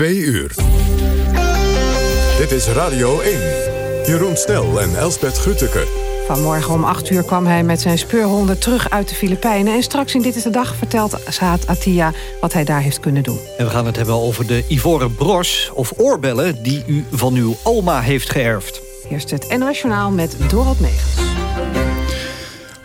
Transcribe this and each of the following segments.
Twee uur. Dit is Radio 1. Jeroen Snel en Elsbeth Grütke. Vanmorgen om 8 uur kwam hij met zijn speurhonden terug uit de Filipijnen. En straks in Dit is de Dag vertelt Saad Atia wat hij daar heeft kunnen doen. En we gaan het hebben over de ivoren bros of oorbellen... die u van uw oma heeft geërfd. Eerst het NOS met Dorot Megens.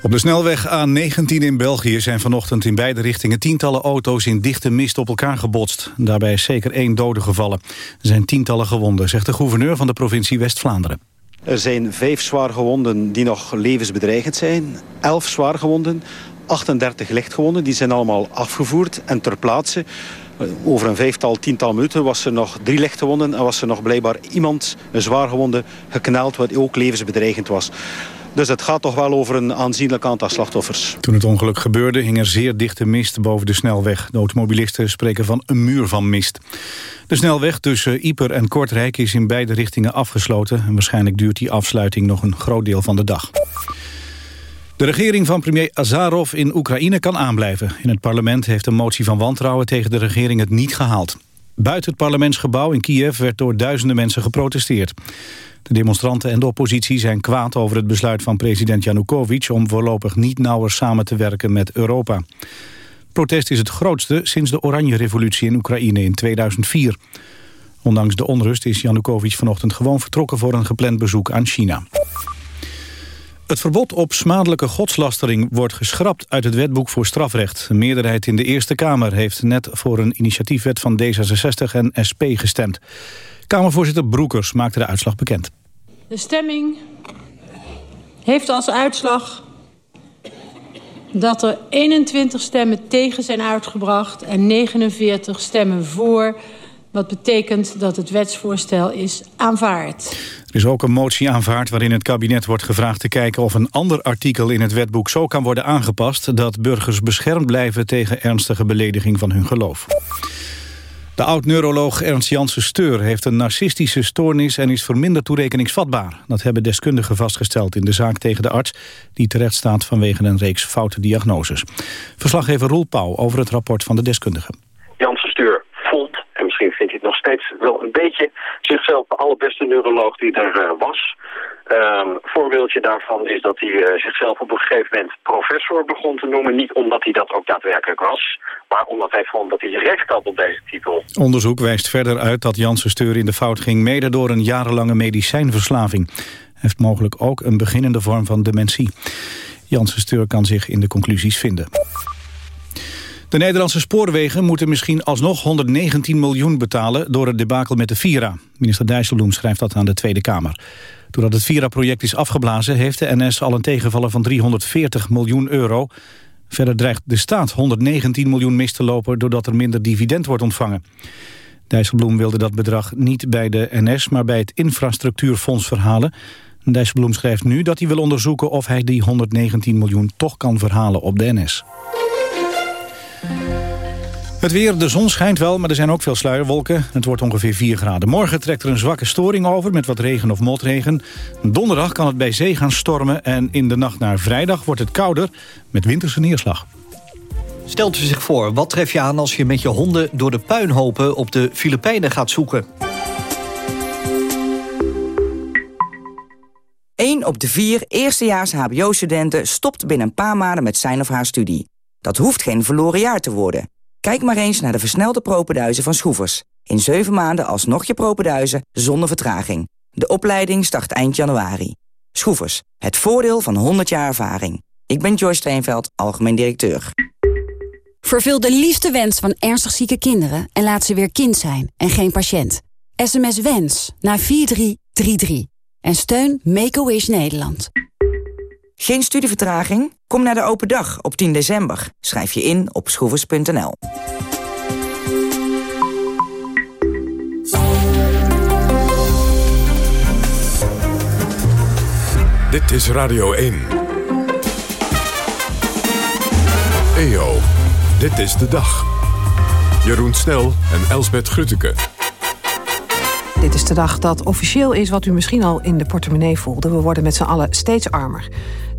Op de snelweg A19 in België zijn vanochtend in beide richtingen tientallen auto's in dichte mist op elkaar gebotst. Daarbij is zeker één dode gevallen. Er zijn tientallen gewonden, zegt de gouverneur van de provincie West-Vlaanderen. Er zijn vijf zwaar gewonden die nog levensbedreigend zijn. Elf zwaar gewonden, 38 lichtgewonden. Die zijn allemaal afgevoerd en ter plaatse. Over een vijftal, tiental minuten was er nog drie lichtgewonden... en was er nog blijkbaar iemand, een zwaargewonde, gekneld... wat ook levensbedreigend was. Dus het gaat toch wel over een aanzienlijk aantal slachtoffers. Toen het ongeluk gebeurde hing er zeer dichte mist boven de snelweg. De automobilisten spreken van een muur van mist. De snelweg tussen Ieper en Kortrijk is in beide richtingen afgesloten. En waarschijnlijk duurt die afsluiting nog een groot deel van de dag. De regering van premier Azarov in Oekraïne kan aanblijven. In het parlement heeft een motie van wantrouwen tegen de regering het niet gehaald. Buiten het parlementsgebouw in Kiev werd door duizenden mensen geprotesteerd. De demonstranten en de oppositie zijn kwaad over het besluit van president Janukovic... om voorlopig niet nauwer samen te werken met Europa. protest is het grootste sinds de Oranje Revolutie in Oekraïne in 2004. Ondanks de onrust is Janukovic vanochtend gewoon vertrokken... voor een gepland bezoek aan China. Het verbod op smadelijke godslastering wordt geschrapt uit het wetboek voor strafrecht. Een meerderheid in de Eerste Kamer heeft net voor een initiatiefwet van D66 en SP gestemd. Kamervoorzitter Broekers maakte de uitslag bekend. De stemming heeft als uitslag dat er 21 stemmen tegen zijn uitgebracht en 49 stemmen voor... wat betekent dat het wetsvoorstel is aanvaard. Er is ook een motie aanvaard waarin het kabinet wordt gevraagd te kijken... of een ander artikel in het wetboek zo kan worden aangepast... dat burgers beschermd blijven tegen ernstige belediging van hun geloof. De oud-neuroloog Ernst Janssen Steur heeft een narcistische stoornis... en is verminderd toerekeningsvatbaar. Dat hebben deskundigen vastgesteld in de zaak tegen de arts... die terecht staat vanwege een reeks foute diagnoses. Verslaggever Roel Pauw over het rapport van de deskundigen. Janssen Steur vond, en misschien vindt hij het nog steeds wel een beetje... zichzelf de allerbeste neuroloog die er uh, was... Um, voorbeeldje daarvan is dat hij uh, zichzelf op een gegeven moment professor begon te noemen. Niet omdat hij dat ook daadwerkelijk was, maar omdat hij vond dat hij recht had op deze titel. Onderzoek wijst verder uit dat Janssen Steur in de fout ging... mede door een jarenlange medicijnverslaving. Hij heeft mogelijk ook een beginnende vorm van dementie. Janssen Steur kan zich in de conclusies vinden. De Nederlandse spoorwegen moeten misschien alsnog 119 miljoen betalen... door het debakel met de Vira. Minister Dijsselbloem schrijft dat aan de Tweede Kamer. Doordat het Vira-project is afgeblazen... heeft de NS al een tegenvallen van 340 miljoen euro. Verder dreigt de staat 119 miljoen mis te lopen... doordat er minder dividend wordt ontvangen. Dijsselbloem wilde dat bedrag niet bij de NS... maar bij het infrastructuurfonds verhalen. Dijsselbloem schrijft nu dat hij wil onderzoeken... of hij die 119 miljoen toch kan verhalen op de NS. Het weer, de zon schijnt wel, maar er zijn ook veel sluierwolken. Het wordt ongeveer 4 graden. Morgen trekt er een zwakke storing over met wat regen of motregen. Donderdag kan het bij zee gaan stormen... en in de nacht naar vrijdag wordt het kouder met winterse neerslag. Stelt u zich voor, wat tref je aan als je met je honden... door de puinhopen op de Filipijnen gaat zoeken? 1 op de vier eerstejaars hbo-studenten stopt binnen een paar maanden met zijn of haar studie. Dat hoeft geen verloren jaar te worden. Kijk maar eens naar de versnelde propenduizen van Schroevers. In 7 maanden alsnog je propenduizen zonder vertraging. De opleiding start eind januari. Schroevers, het voordeel van 100 jaar ervaring. Ik ben Joyce Steenveld, algemeen directeur. Vervul de liefste wens van ernstig zieke kinderen... en laat ze weer kind zijn en geen patiënt. SMS WENS naar 4333. En steun Make-A-Wish Nederland. Geen studievertraging? Kom naar de open dag op 10 december. Schrijf je in op schroevers.nl. Dit is Radio 1. EO, dit is de dag. Jeroen Snel en Elsbeth Grutteke. Dit is de dag dat officieel is wat u misschien al in de portemonnee voelde. We worden met z'n allen steeds armer.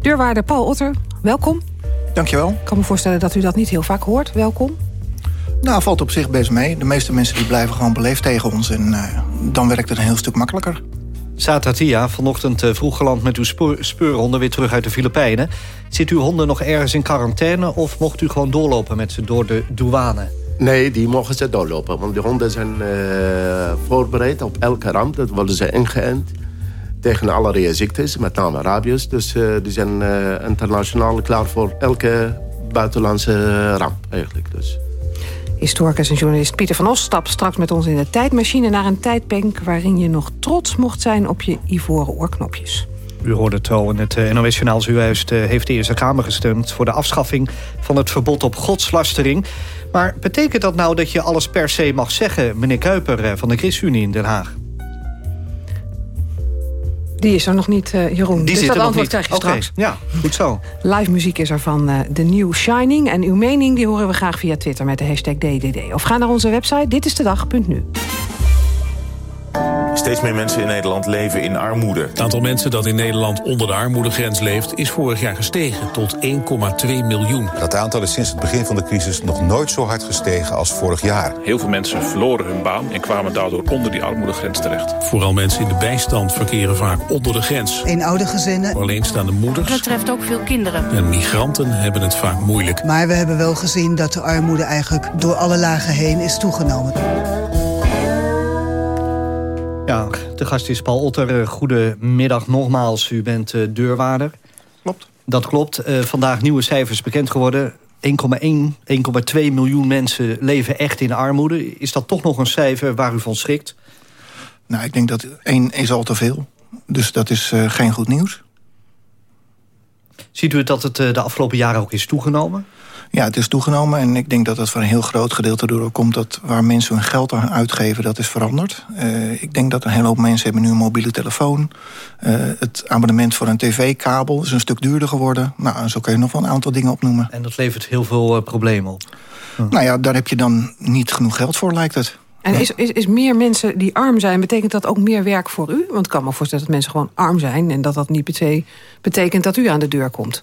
Deurwaarder Paul Otter, welkom. Dankjewel. Ik kan me voorstellen dat u dat niet heel vaak hoort. Welkom. Nou, valt op zich best mee. De meeste mensen die blijven gewoon beleefd tegen ons. En dan werkt het een heel stuk makkelijker. Satatia, vanochtend vroeg geland met uw speurhonden weer terug uit de Filipijnen. Zit uw honden nog ergens in quarantaine of mocht u gewoon doorlopen met ze door de douane? Nee, die mogen ze doorlopen. Want de honden zijn uh, voorbereid op elke ramp. Dat worden ze ingeënt tegen allerlei ziektes, met name rabies. Dus uh, die zijn uh, internationaal klaar voor elke buitenlandse ramp eigenlijk. Dus. Historicus en journalist Pieter van Os stapt straks met ons in de tijdmachine... naar een tijdbank waarin je nog trots mocht zijn op je ivoren oorknopjes. U hoorde het al in het NOS-journaal. Zojuist heeft de Eerste Kamer gestemd... voor de afschaffing van het verbod op godslastering. Maar betekent dat nou dat je alles per se mag zeggen... meneer Kuiper eh, van de ChristenUnie in Den Haag? Die is er nog niet, uh, Jeroen. Die dus zit dat er antwoord krijg je straks. Ja, goed zo. Live muziek is er van uh, The New Shining. En uw mening die horen we graag via Twitter met de hashtag DDD. Of ga naar onze website ditistedag.nu. Steeds meer mensen in Nederland leven in armoede. Het aantal mensen dat in Nederland onder de armoedegrens leeft... is vorig jaar gestegen tot 1,2 miljoen. Dat aantal is sinds het begin van de crisis nog nooit zo hard gestegen als vorig jaar. Heel veel mensen verloren hun baan en kwamen daardoor onder die armoedegrens terecht. Vooral mensen in de bijstand verkeren vaak onder de grens. oude gezinnen. Alleenstaande moeders. Dat betreft ook veel kinderen. En migranten hebben het vaak moeilijk. Maar we hebben wel gezien dat de armoede eigenlijk door alle lagen heen is toegenomen. Ja, de gast is Paul Otter. Eh, goedemiddag nogmaals. U bent uh, deurwaarder. Klopt. Dat klopt. Uh, vandaag nieuwe cijfers bekend geworden. 1,1, 1,2 miljoen mensen leven echt in armoede. Is dat toch nog een cijfer waar u van schrikt? Nou, ik denk dat één is al te veel. Dus dat is uh, geen goed nieuws. Ziet u dat het de afgelopen jaren ook is toegenomen? Ja, het is toegenomen en ik denk dat dat voor een heel groot gedeelte door komt... dat waar mensen hun geld aan uitgeven, dat is veranderd. Uh, ik denk dat een hele hoop mensen hebben nu een mobiele telefoon. Uh, het abonnement voor een tv-kabel is een stuk duurder geworden. Nou, zo kun je nog wel een aantal dingen opnoemen. En dat levert heel veel uh, problemen op. Hm. Nou ja, daar heb je dan niet genoeg geld voor, lijkt het. En is, is, is meer mensen die arm zijn, betekent dat ook meer werk voor u? Want ik kan me voorstellen dat mensen gewoon arm zijn... en dat dat niet per se betekent dat u aan de deur komt.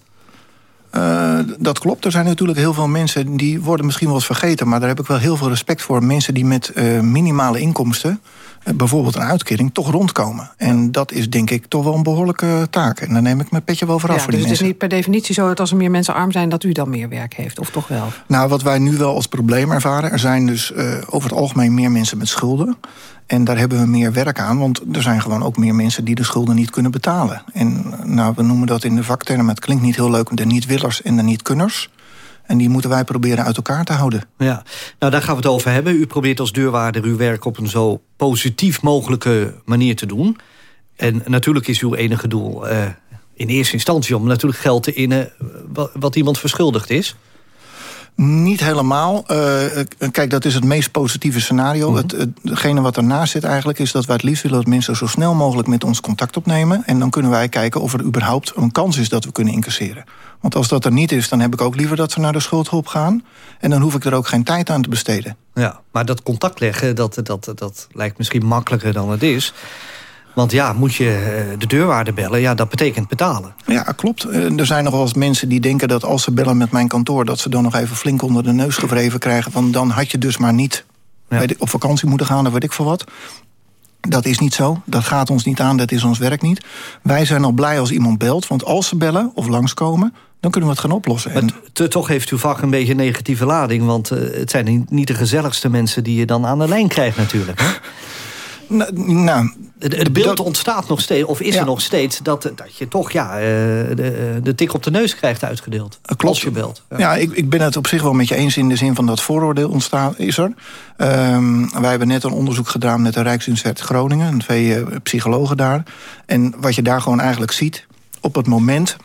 Uh, dat klopt. Er zijn natuurlijk heel veel mensen die worden misschien wel eens vergeten... maar daar heb ik wel heel veel respect voor. Mensen die met uh, minimale inkomsten, uh, bijvoorbeeld een uitkering... toch rondkomen. En dat is denk ik toch wel een behoorlijke taak. En daar neem ik mijn petje wel voor af ja, voor dus die het mensen. is niet per definitie zo dat als er meer mensen arm zijn... dat u dan meer werk heeft, of toch wel? Nou, wat wij nu wel als probleem ervaren... er zijn dus over het algemeen meer mensen met schulden... En daar hebben we meer werk aan, want er zijn gewoon ook meer mensen... die de schulden niet kunnen betalen. En nou, we noemen dat in de vaktermen, het klinkt niet heel leuk... de niet-willers en de niet-kunners. En die moeten wij proberen uit elkaar te houden. Ja, nou daar gaan we het over hebben. U probeert als deurwaarder uw werk op een zo positief mogelijke manier te doen. En natuurlijk is uw enige doel uh, in eerste instantie... om natuurlijk geld te innen wat, wat iemand verschuldigd is... Niet helemaal. Uh, kijk, dat is het meest positieve scenario. Mm -hmm. het, hetgene wat ernaast zit eigenlijk is dat wij het liefst willen... dat mensen zo snel mogelijk met ons contact opnemen. En dan kunnen wij kijken of er überhaupt een kans is dat we kunnen incasseren. Want als dat er niet is, dan heb ik ook liever dat ze naar de schuldhulp gaan. En dan hoef ik er ook geen tijd aan te besteden. Ja, maar dat contact leggen, dat, dat, dat lijkt misschien makkelijker dan het is... Want ja, moet je de deurwaarde bellen, ja, dat betekent betalen. Ja, klopt. Er zijn nog wel eens mensen die denken dat als ze bellen met mijn kantoor... dat ze dan nog even flink onder de neus gevreven krijgen... van dan had je dus maar niet ja. op vakantie moeten gaan, of weet ik veel wat. Dat is niet zo. Dat gaat ons niet aan, dat is ons werk niet. Wij zijn al blij als iemand belt, want als ze bellen of langskomen... dan kunnen we het gaan oplossen. Maar en... toch heeft uw vak een beetje een negatieve lading... want uh, het zijn niet de gezelligste mensen die je dan aan de lijn krijgt natuurlijk. Hè? Nou, het, het beeld ontstaat nog steeds, of is ja. er nog steeds... dat, dat je toch ja, de, de tik op de neus krijgt uitgedeeld. Klopt. Als je belt. Ja, ja ik, ik, ben het op zich wel met je eens in de zin van dat vooroordeel ontstaan is er. Um, wij hebben net een onderzoek gedaan met de Rijksuniversiteit Groningen. Twee uh, psychologen daar. En wat je daar gewoon eigenlijk ziet... op het moment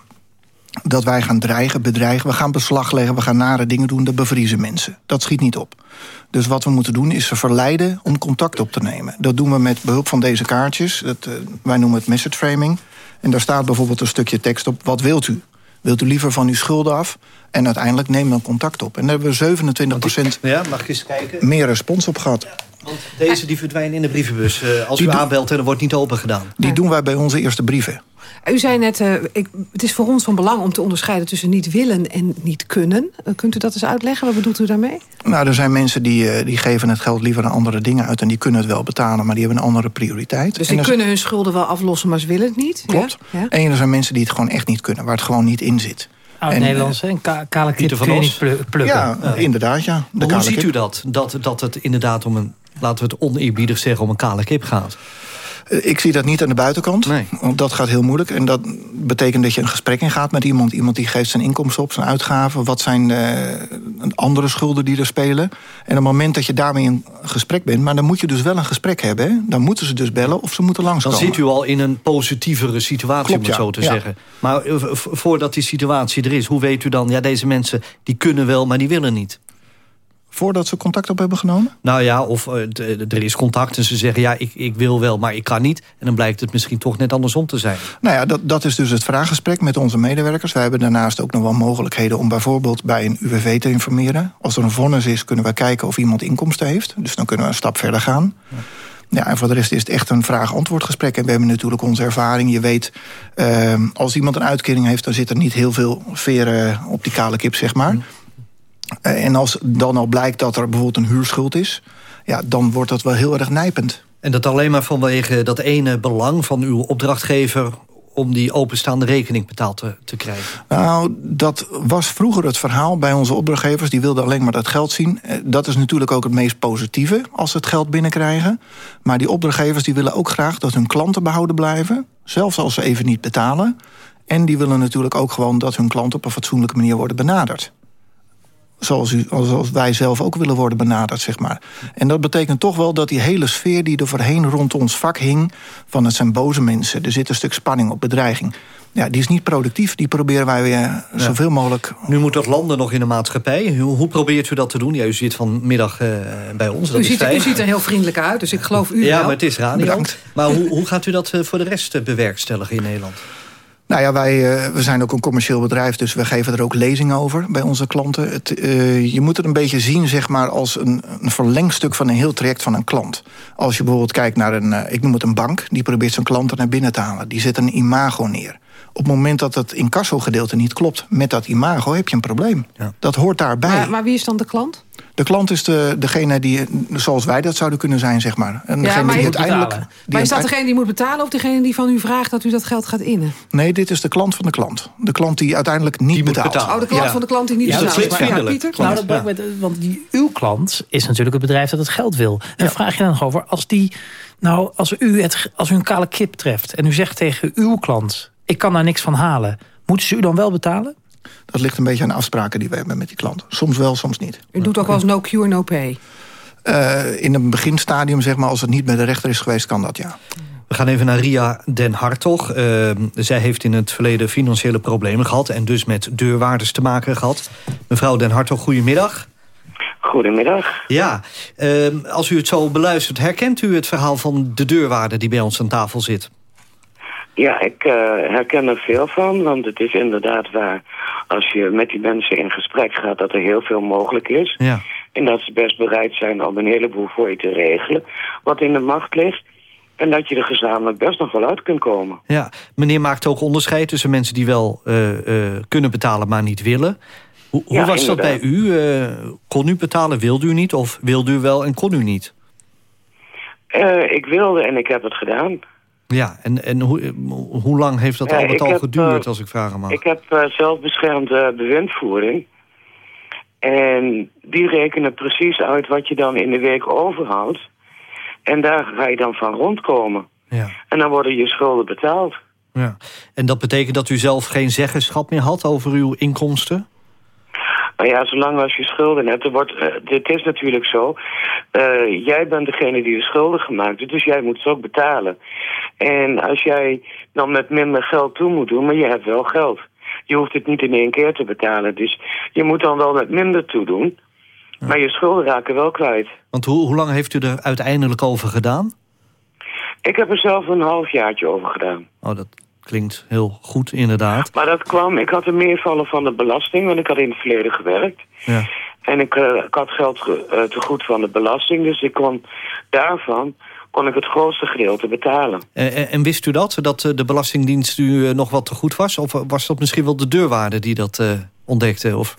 dat wij gaan dreigen, bedreigen... we gaan beslag leggen, we gaan nare dingen doen... dat bevriezen mensen. Dat schiet niet op. Dus wat we moeten doen is ze verleiden om contact op te nemen. Dat doen we met behulp van deze kaartjes. Dat, uh, wij noemen het message framing. En daar staat bijvoorbeeld een stukje tekst op. Wat wilt u? Wilt u liever van uw schulden af? En uiteindelijk neem dan contact op. En daar hebben we 27 ja, mag ik eens kijken? meer respons op gehad. Want deze die verdwijnen in de brievenbus. Uh, als die u aanbelt en er wordt niet open gedaan. Die doen wij bij onze eerste brieven. U zei net, uh, ik, het is voor ons van belang om te onderscheiden tussen niet willen en niet kunnen. Uh, kunt u dat eens uitleggen? Wat bedoelt u daarmee? Nou, er zijn mensen die, uh, die geven het geld liever aan andere dingen uit... en die kunnen het wel betalen, maar die hebben een andere prioriteit. Dus die kunnen hun schulden wel aflossen, maar ze willen het niet? Klopt. Ja? Ja? En er zijn mensen die het gewoon echt niet kunnen, waar het gewoon niet in zit. Oud-Nederlands, een ka kale kip kun je niet plukken. Ja, inderdaad, ja. De hoe ziet u dat? dat? Dat het inderdaad om een, laten we het oneerbiedig zeggen... om een kale kip gaat? Ik zie dat niet aan de buitenkant. Nee. Want dat gaat heel moeilijk. En dat betekent dat je een gesprek ingaat met iemand. Iemand die geeft zijn inkomsten op, zijn uitgaven. Wat zijn uh, andere schulden die er spelen. En op het moment dat je daarmee in gesprek bent... maar dan moet je dus wel een gesprek hebben. Hè? Dan moeten ze dus bellen of ze moeten langskomen. Dan zit u al in een positievere situatie, Klopt, om het ja. zo te ja. zeggen. Maar uh, voordat die situatie er is, hoe weet u dan... ja, deze mensen die kunnen wel, maar die willen niet? Voordat ze contact op hebben genomen? Nou ja, of uh, er is contact en ze zeggen... ja, ik, ik wil wel, maar ik kan niet. En dan blijkt het misschien toch net andersom te zijn. Nou ja, dat, dat is dus het vraaggesprek met onze medewerkers. Wij hebben daarnaast ook nog wel mogelijkheden... om bijvoorbeeld bij een UWV te informeren. Als er een vonnis is, kunnen we kijken of iemand inkomsten heeft. Dus dan kunnen we een stap verder gaan. Ja. Ja, en voor de rest is het echt een vraag-antwoord gesprek. En we hebben natuurlijk onze ervaring. Je weet, uh, als iemand een uitkering heeft... dan zit er niet heel veel veren op die kale kip, zeg maar... Mm. En als dan al blijkt dat er bijvoorbeeld een huurschuld is... Ja, dan wordt dat wel heel erg nijpend. En dat alleen maar vanwege dat ene belang van uw opdrachtgever om die openstaande rekening betaald te, te krijgen? Nou, dat was vroeger het verhaal bij onze opdrachtgevers. Die wilden alleen maar dat geld zien. Dat is natuurlijk ook het meest positieve als ze het geld binnenkrijgen. Maar die opdrachtgevers die willen ook graag dat hun klanten behouden blijven. Zelfs als ze even niet betalen. En die willen natuurlijk ook gewoon dat hun klanten op een fatsoenlijke manier worden benaderd zoals, u, zoals wij zelf ook willen worden benaderd, zeg maar. En dat betekent toch wel dat die hele sfeer die er voorheen rond ons vak hing... van het zijn boze mensen, er zit een stuk spanning op, bedreiging... Ja, die is niet productief. Die proberen wij weer ja. zoveel mogelijk... Nu moet dat landen nog in de maatschappij. Hoe, hoe probeert u dat te doen? Ja, u zit vanmiddag uh, bij ons. Dat u, ziet, u ziet er heel vriendelijk uit, dus ik geloof u Ja, wel. maar het is radio. Bedankt. Maar hoe, hoe gaat u dat uh, voor de rest bewerkstelligen in Nederland? Nou ja, wij uh, we zijn ook een commercieel bedrijf, dus we geven er ook lezingen over bij onze klanten. Het, uh, je moet het een beetje zien zeg maar, als een, een verlengstuk van een heel traject van een klant. Als je bijvoorbeeld kijkt naar een, uh, ik noem het een bank, die probeert zijn klanten naar binnen te halen. Die zet een imago neer. Op het moment dat het incasso-gedeelte niet klopt met dat imago, heb je een probleem. Ja. Dat hoort daarbij. Maar, maar wie is dan de klant? De klant is de, degene die, zoals wij dat zouden kunnen zijn, zeg maar. En ja, maar, die uiteindelijk, die maar is dat degene die moet betalen of degene die van u vraagt dat u dat geld gaat innen? Nee, dit is de klant van de klant. De klant die uiteindelijk niet die betaalt. Oh, de klant ja. van de klant die niet ja, betaalt. Dat is ja, Pieter? Nou, dat met, want die, uw klant is natuurlijk het bedrijf dat het geld wil. En ja. vraag je dan over, als, die, nou, als, u het, als u een kale kip treft... en u zegt tegen uw klant, ik kan daar niks van halen... moeten ze u dan wel betalen? Dat ligt een beetje aan de afspraken die we hebben met die klant. Soms wel, soms niet. U doet ook wel eens no cure, no pay? Uh, in een beginstadium, zeg maar, als het niet bij de rechter is geweest, kan dat, ja. We gaan even naar Ria Den Hartog. Uh, zij heeft in het verleden financiële problemen gehad... en dus met deurwaarders te maken gehad. Mevrouw Den Hartog, goedemiddag. Goedemiddag. Ja, uh, als u het zo beluistert, herkent u het verhaal van de deurwaarder... die bij ons aan tafel zit? Ja, ik uh, herken er veel van, want het is inderdaad waar... als je met die mensen in gesprek gaat, dat er heel veel mogelijk is. Ja. En dat ze best bereid zijn om een heleboel voor je te regelen... wat in de macht ligt. En dat je er gezamenlijk best nog wel uit kunt komen. Ja, meneer maakt ook onderscheid tussen mensen die wel uh, uh, kunnen betalen, maar niet willen. Hoe, was inderdaad. dat bij u? kon u betalen, wilde u niet? Of wilde u wel en kon u niet? ik wilde en ik heb het gedaan. Ja, en, en hoe, hoe lang heeft dat Ja, al met ik al heb, geduurd, eh, als ik vragen mag? Ik heb uh, zelfbeschermde bewindvoering. En die rekenen precies uit wat je dan in de week overhoudt. En daar ga je dan van rondkomen. Ja. En dan worden je schulden betaald. Ja. En dat betekent dat u zelf geen zeggenschap meer had over uw inkomsten? Nou ja, zolang als je schulden hebt, er wordt, uh, dit is natuurlijk zo. Uh, jij bent degene die de schulden gemaakt heeft, dus jij moet ze ook betalen. En als jij dan met minder geld toe moet doen, maar je hebt wel geld. Je hoeft het niet in één keer te betalen, dus je moet dan wel met minder toe doen. Ja. Maar je schulden raken wel kwijt. Want hoe, hoe lang heeft u er uiteindelijk over gedaan? Ik heb er zelf een halfjaartje over gedaan. Oh, dat klinkt heel goed, inderdaad. Maar dat kwam, ik had een meervallen van de belasting, want ik had in het verleden gewerkt. Ja. En ik, uh, ik had geld uh, te goed van de belasting, dus ik kon daarvan kon ik het grootste gedeelte betalen. En, en, wist u dat, dat eh, de Belastingdienst u eh, nog wat te goed was? Of was dat misschien wel de deurwaarde die dat eh, ontdekte? Of...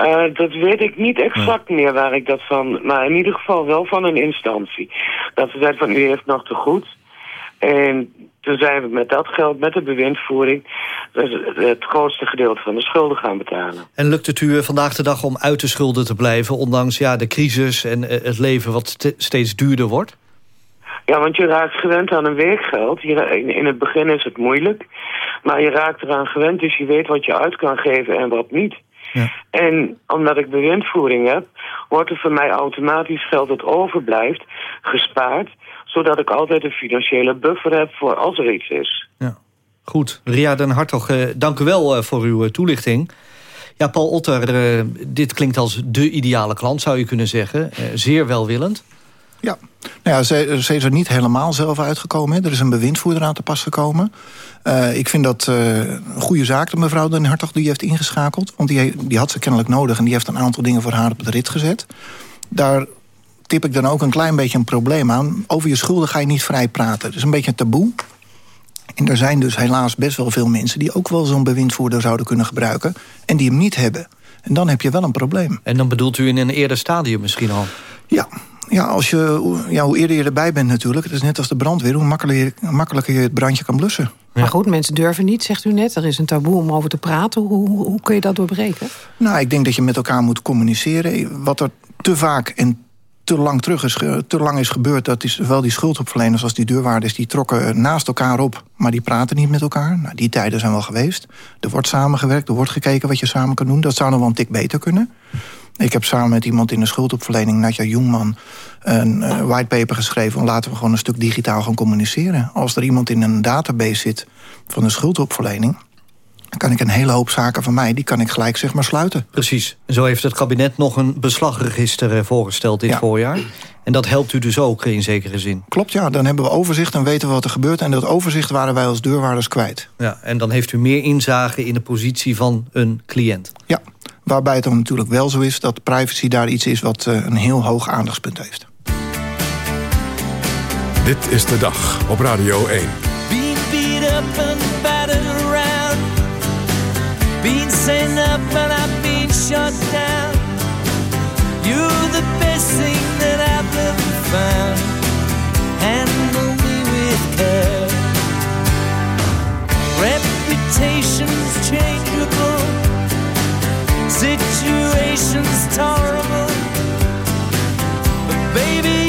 Uh, dat weet ik niet exact meer waar ik dat van... maar in ieder geval wel van een instantie. Dat ze zei van u heeft nog te goed. En toen zijn we met dat geld, met de bewindvoering... het grootste gedeelte van de schulden gaan betalen. En lukt het u vandaag de dag om uit de schulden te blijven... ondanks ja, de crisis en het leven wat st steeds duurder wordt? Ja, want je raakt gewend aan een werkgeld. In het begin is het moeilijk. Maar je raakt eraan gewend, dus je weet wat je uit kan geven en wat niet. Ja. En omdat ik bewindvoering heb, wordt er voor mij automatisch geld dat overblijft gespaard, zodat ik altijd een financiële buffer heb voor als er iets is. Ja. Goed, Ria den Hartog, eh, dank u wel eh, voor uw eh, toelichting. Ja, Paul Otter, eh, dit klinkt als de ideale klant, zou je kunnen zeggen. Eh, zeer welwillend. Ja, nou ja, ze, ze, is er niet helemaal zelf uitgekomen. Hè. Er is een bewindvoerder aan te pas gekomen. Uh, ik vind dat uh, een goede zaak dat mevrouw Den Hartog die heeft ingeschakeld. Want die, die had ze kennelijk nodig en die heeft een aantal dingen voor haar op de rit gezet. Daar tip ik dan ook een klein beetje een probleem aan. Over je schulden ga je niet vrij praten. Het is een beetje een taboe. En er zijn dus helaas best wel veel mensen... die ook wel zo'n bewindvoerder zouden kunnen gebruiken... en die hem niet hebben. En dan heb je wel een probleem. En dan bedoelt u in een eerder stadium misschien al? Ja, ja, als je, ja, hoe eerder je erbij bent natuurlijk. Het is net als de brandweer, hoe makkelijker, makkelijker je het brandje kan blussen. Maar goed, mensen durven niet, zegt u net. Er is een taboe om over te praten. Hoe, hoe, hoe kun je dat doorbreken? Nou, ik denk dat je met elkaar moet communiceren. Wat er te vaak en te lang terug is, te lang is gebeurd... dat is zowel die schuldopverleners als die deurwaarders... die trokken naast elkaar op, maar die praten niet met elkaar. Nou, die tijden zijn wel geweest. Er wordt samengewerkt, er wordt gekeken wat je samen kan doen. Dat zou nog wel een tik beter kunnen. Ik heb samen met iemand in de schuldopverlening, Nadja Jongman... een uh, whitepaper geschreven... laten we gewoon een stuk digitaal gaan communiceren. Als er iemand in een database zit van de schuldopverlening... kan ik een hele hoop zaken van mij... die kan ik gelijk zeg maar sluiten. Precies. Zo heeft het kabinet nog een beslagregister eh, voorgesteld dit voorjaar. En dat helpt u dus ook in zekere zin? Klopt, ja. Dan hebben we overzicht en weten we wat er gebeurt. En dat overzicht waren wij als deurwaarders kwijt. Ja, en dan heeft u meer inzage in de positie van een cliënt? Ja. Waarbij het dan natuurlijk wel zo is dat privacy daar iets is... wat uh, een heel hoog aandachtspunt heeft. Dit is de dag op Radio 1. Being beat up and battered around. Sent up and I've been shut down. You're the best thing that I've ever found. Handle me with care. Reputation's changeable. situation's terrible. But baby,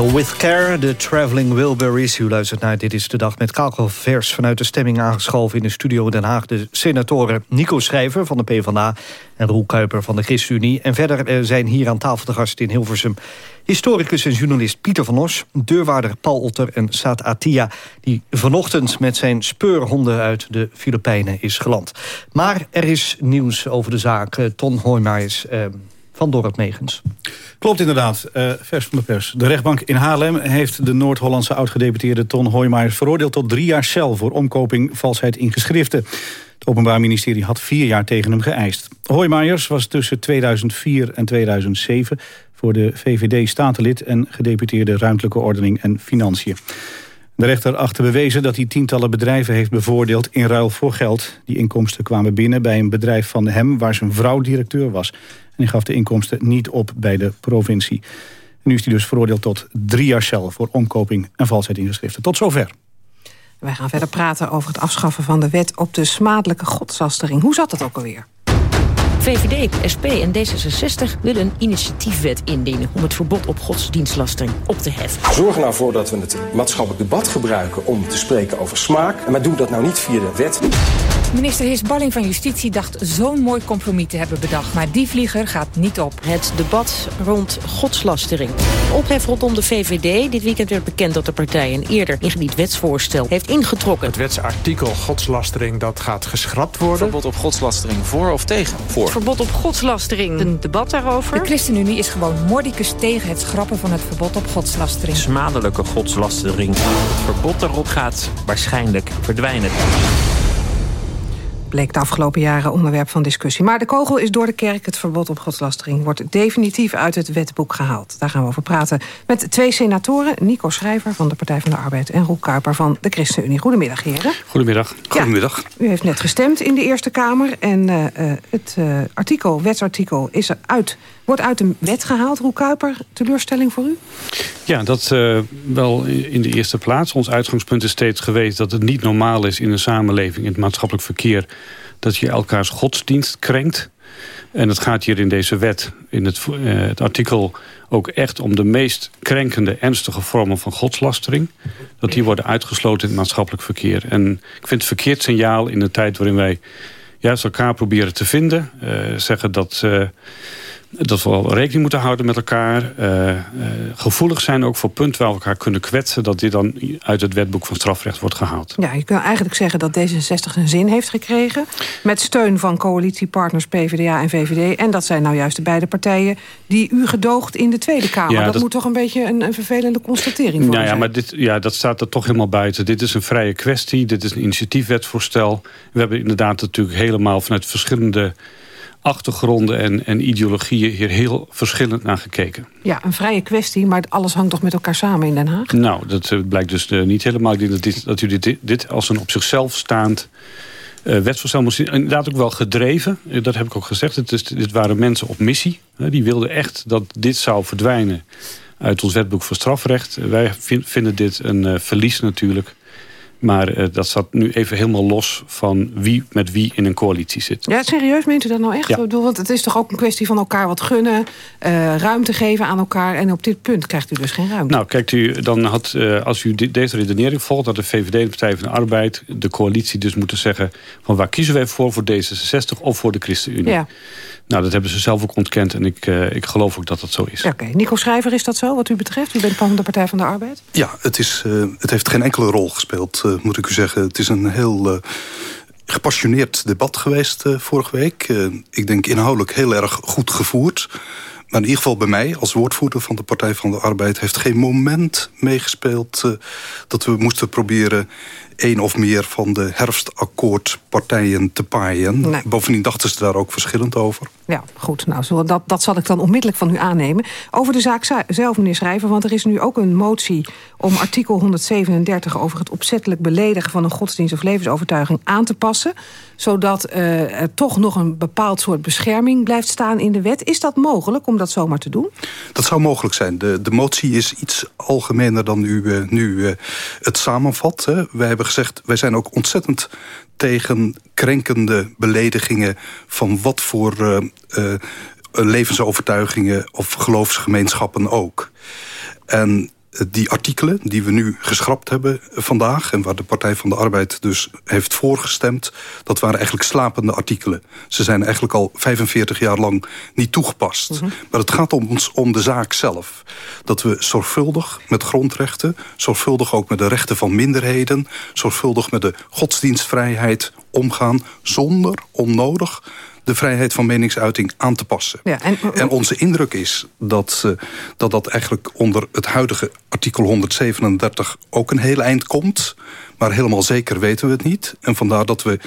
With Care, de Traveling Wilburys. U luistert naar Dit is de Dag met kakelvers vanuit de stemming aangeschoven... in de studio Den Haag de senatoren Nico Schrijver van de PvdA... en Roel Kuiper van de ChristenUnie. En verder eh, zijn hier aan tafel de gasten in Hilversum... historicus en journalist Pieter van Os... deurwaarder Paul Otter en Saad Atia... die vanochtend met zijn speurhonden uit de Filipijnen is geland. Maar er is nieuws over de zaak. Eh, Ton Hoijmaijers... Eh, van Dorot Megens. Klopt inderdaad, uh, vers van de pers. De rechtbank in Haarlem heeft de Noord-Hollandse oud-gedeputeerde Ton Hoijmaijers veroordeeld tot drie jaar cel voor omkoping, valsheid in geschriften. Het Openbaar Ministerie had vier jaar tegen hem geëist. Hoijmaijers was tussen 2004 en 2007 voor de VVD statenlid en gedeputeerde ruimtelijke ordening en financiën. De rechter achter bewezen dat hij tientallen bedrijven heeft bevoordeeld in ruil voor geld. Die inkomsten kwamen binnen bij een bedrijf van hem waar zijn vrouw directeur was. En hij gaf de inkomsten niet op bij de provincie. En nu is hij dus veroordeeld tot drie jaar cel voor omkoping en valsheid in geschriften. Tot zover. Wij gaan verder praten over het afschaffen van de wet op de smadelijke godslastering. Hoe zat dat ook alweer? VVD, SP en D66 willen een initiatiefwet indienen... om het verbod op godsdienstlastering op te heffen. Zorg er nou voor dat we het maatschappelijk debat gebruiken... om te spreken over smaak. Maar doe dat nou niet via de wet. Minister Heers Balling van Justitie dacht zo'n mooi compromis te hebben bedacht. Maar die vlieger gaat niet op. Het debat rond godslastering. Ophef rondom de VVD. Dit weekend werd bekend dat de partij een eerder ingediend wetsvoorstel heeft ingetrokken. Het wetsartikel godslastering dat gaat geschrapt worden. Verbod op godslastering voor of tegen? Voor. Verbod op godslastering. Een debat daarover. De ChristenUnie is gewoon mordicus tegen het schrappen van het verbod op godslastering. Smadelijke godslastering. Het verbod daarop gaat waarschijnlijk verdwijnen bleek de afgelopen jaren onderwerp van discussie. Maar de kogel is door de kerk. Het verbod op godslastering wordt definitief uit het wetboek gehaald. Daar gaan we over praten met twee senatoren. Nico Schrijver van de Partij van de Arbeid... en Roel Kuiper van de ChristenUnie. Goedemiddag, heren. Goedemiddag. Goedemiddag. u heeft net gestemd in de Eerste Kamer. En uh, het uh, artikel, wetsartikel is er uit, wordt uit de wet gehaald. Roel Kuiper, teleurstelling voor u? Ja, dat uh, wel in de eerste plaats. Ons uitgangspunt is steeds geweest dat het niet normaal is... in een samenleving, in het maatschappelijk verkeer... dat je elkaars godsdienst krenkt. En het gaat hier in deze wet, in het, uh, het artikel... ook echt om de meest krenkende, ernstige vormen van godslastering. Dat die worden uitgesloten in het maatschappelijk verkeer. En ik vind het verkeerd signaal in de tijd waarin wij... juist elkaar proberen te vinden. Uh, zeggen dat dat we wel rekening moeten houden met elkaar. Uh, uh, gevoelig zijn ook voor punten waar we elkaar kunnen kwetsen... dat dit dan uit het wetboek van strafrecht wordt gehaald. Ja, je kunt eigenlijk zeggen dat D66 een zin heeft gekregen... met steun van coalitiepartners PvdA en VVD. En dat zijn nou juist de beide partijen die u gedoogt in de Tweede Kamer. Ja, dat, dat, moet toch een beetje een, een vervelende constatering voor nou ja, maar dit, ja, dat staat er toch helemaal buiten. Dit is een vrije kwestie, dit is een initiatiefwetsvoorstel. We hebben inderdaad natuurlijk helemaal vanuit verschillende achtergronden en, en ideologieën hier heel verschillend naar gekeken. Ja, een vrije kwestie, maar alles hangt toch met elkaar samen in Den Haag? Nou, dat uh, blijkt dus uh, niet helemaal. Ik denk dat, dit, dat u dit, dit als een op zichzelf staand uh, wetsvoorstel moest zien. Inderdaad ook wel gedreven, dat heb ik ook gezegd. Het is, dit waren mensen op missie. die wilden echt dat dit zou verdwijnen uit ons wetboek voor strafrecht. wij vind, vinden dit een verlies natuurlijk maar uh, dat staat nu even helemaal los van wie met wie in een coalitie zit. Ja, serieus, meent u dat nou echt? Ja. Bedoel, want het is toch ook een kwestie van elkaar wat gunnen... Uh, ruimte geven aan elkaar en op dit punt krijgt u dus geen ruimte. Nou, kijkt u, dan had, uh, als u deze redenering volgt... dat de VVD, de Partij van de Arbeid, de coalitie dus moeten zeggen... van waar kiezen wij voor, voor D66 of voor de ChristenUnie? Ja. Nou, dat hebben ze zelf ook ontkend en ik, uh, ik geloof ook dat dat zo is. Oké, okay. Nico Schrijver, is dat zo wat u betreft? U bent van de Partij van de Arbeid? Ja, het, is, uh, het heeft geen enkele rol gespeeld, uh, moet ik u zeggen. Het is een heel gepassioneerd debat geweest vorige week. ik denk inhoudelijk heel erg goed gevoerd. Maar in ieder geval bij mij, als woordvoerder van de Partij van de Arbeid... heeft geen moment meegespeeld dat we moesten proberen één of meer van de herfstakkoordpartijen te paaien. Nee. Bovendien dachten ze daar ook verschillend over. Ja, goed. Nou, dat, dat zal ik dan onmiddellijk van u aannemen. Over de zaak zelf, meneer Schrijver, want er is nu ook een motie... om artikel 137 over het opzettelijk beledigen... van een godsdienst of levensovertuiging aan te passen... zodat uh, er toch nog een bepaald soort bescherming blijft staan in de wet. Is dat mogelijk om dat zomaar te doen? Dat zou mogelijk zijn. De, de motie is iets algemener dan u uh, nu uh, het samenvat. Hè. Wij hebben gezegd, wij zijn ook ontzettend tegen krenkende beledigingen... van wat voor uh, levensovertuigingen of geloofsgemeenschappen ook. En die artikelen die we nu geschrapt hebben vandaag... en waar de Partij van de Arbeid dus heeft voorgestemd... dat waren eigenlijk slapende artikelen. Ze zijn eigenlijk al 45 jaar lang niet toegepast. Mhm. Maar het gaat om ons om de zaak zelf. Dat we zorgvuldig met grondrechten... zorgvuldig ook met de rechten van minderheden... zorgvuldig met de godsdienstvrijheid omgaan... zonder onnodig de vrijheid van meningsuiting aan te passen. Ja, en, en, onze indruk is dat, uh, dat dat eigenlijk onder het huidige artikel 137 ook een heel eind komt. Maar helemaal zeker weten we het niet. En vandaar dat we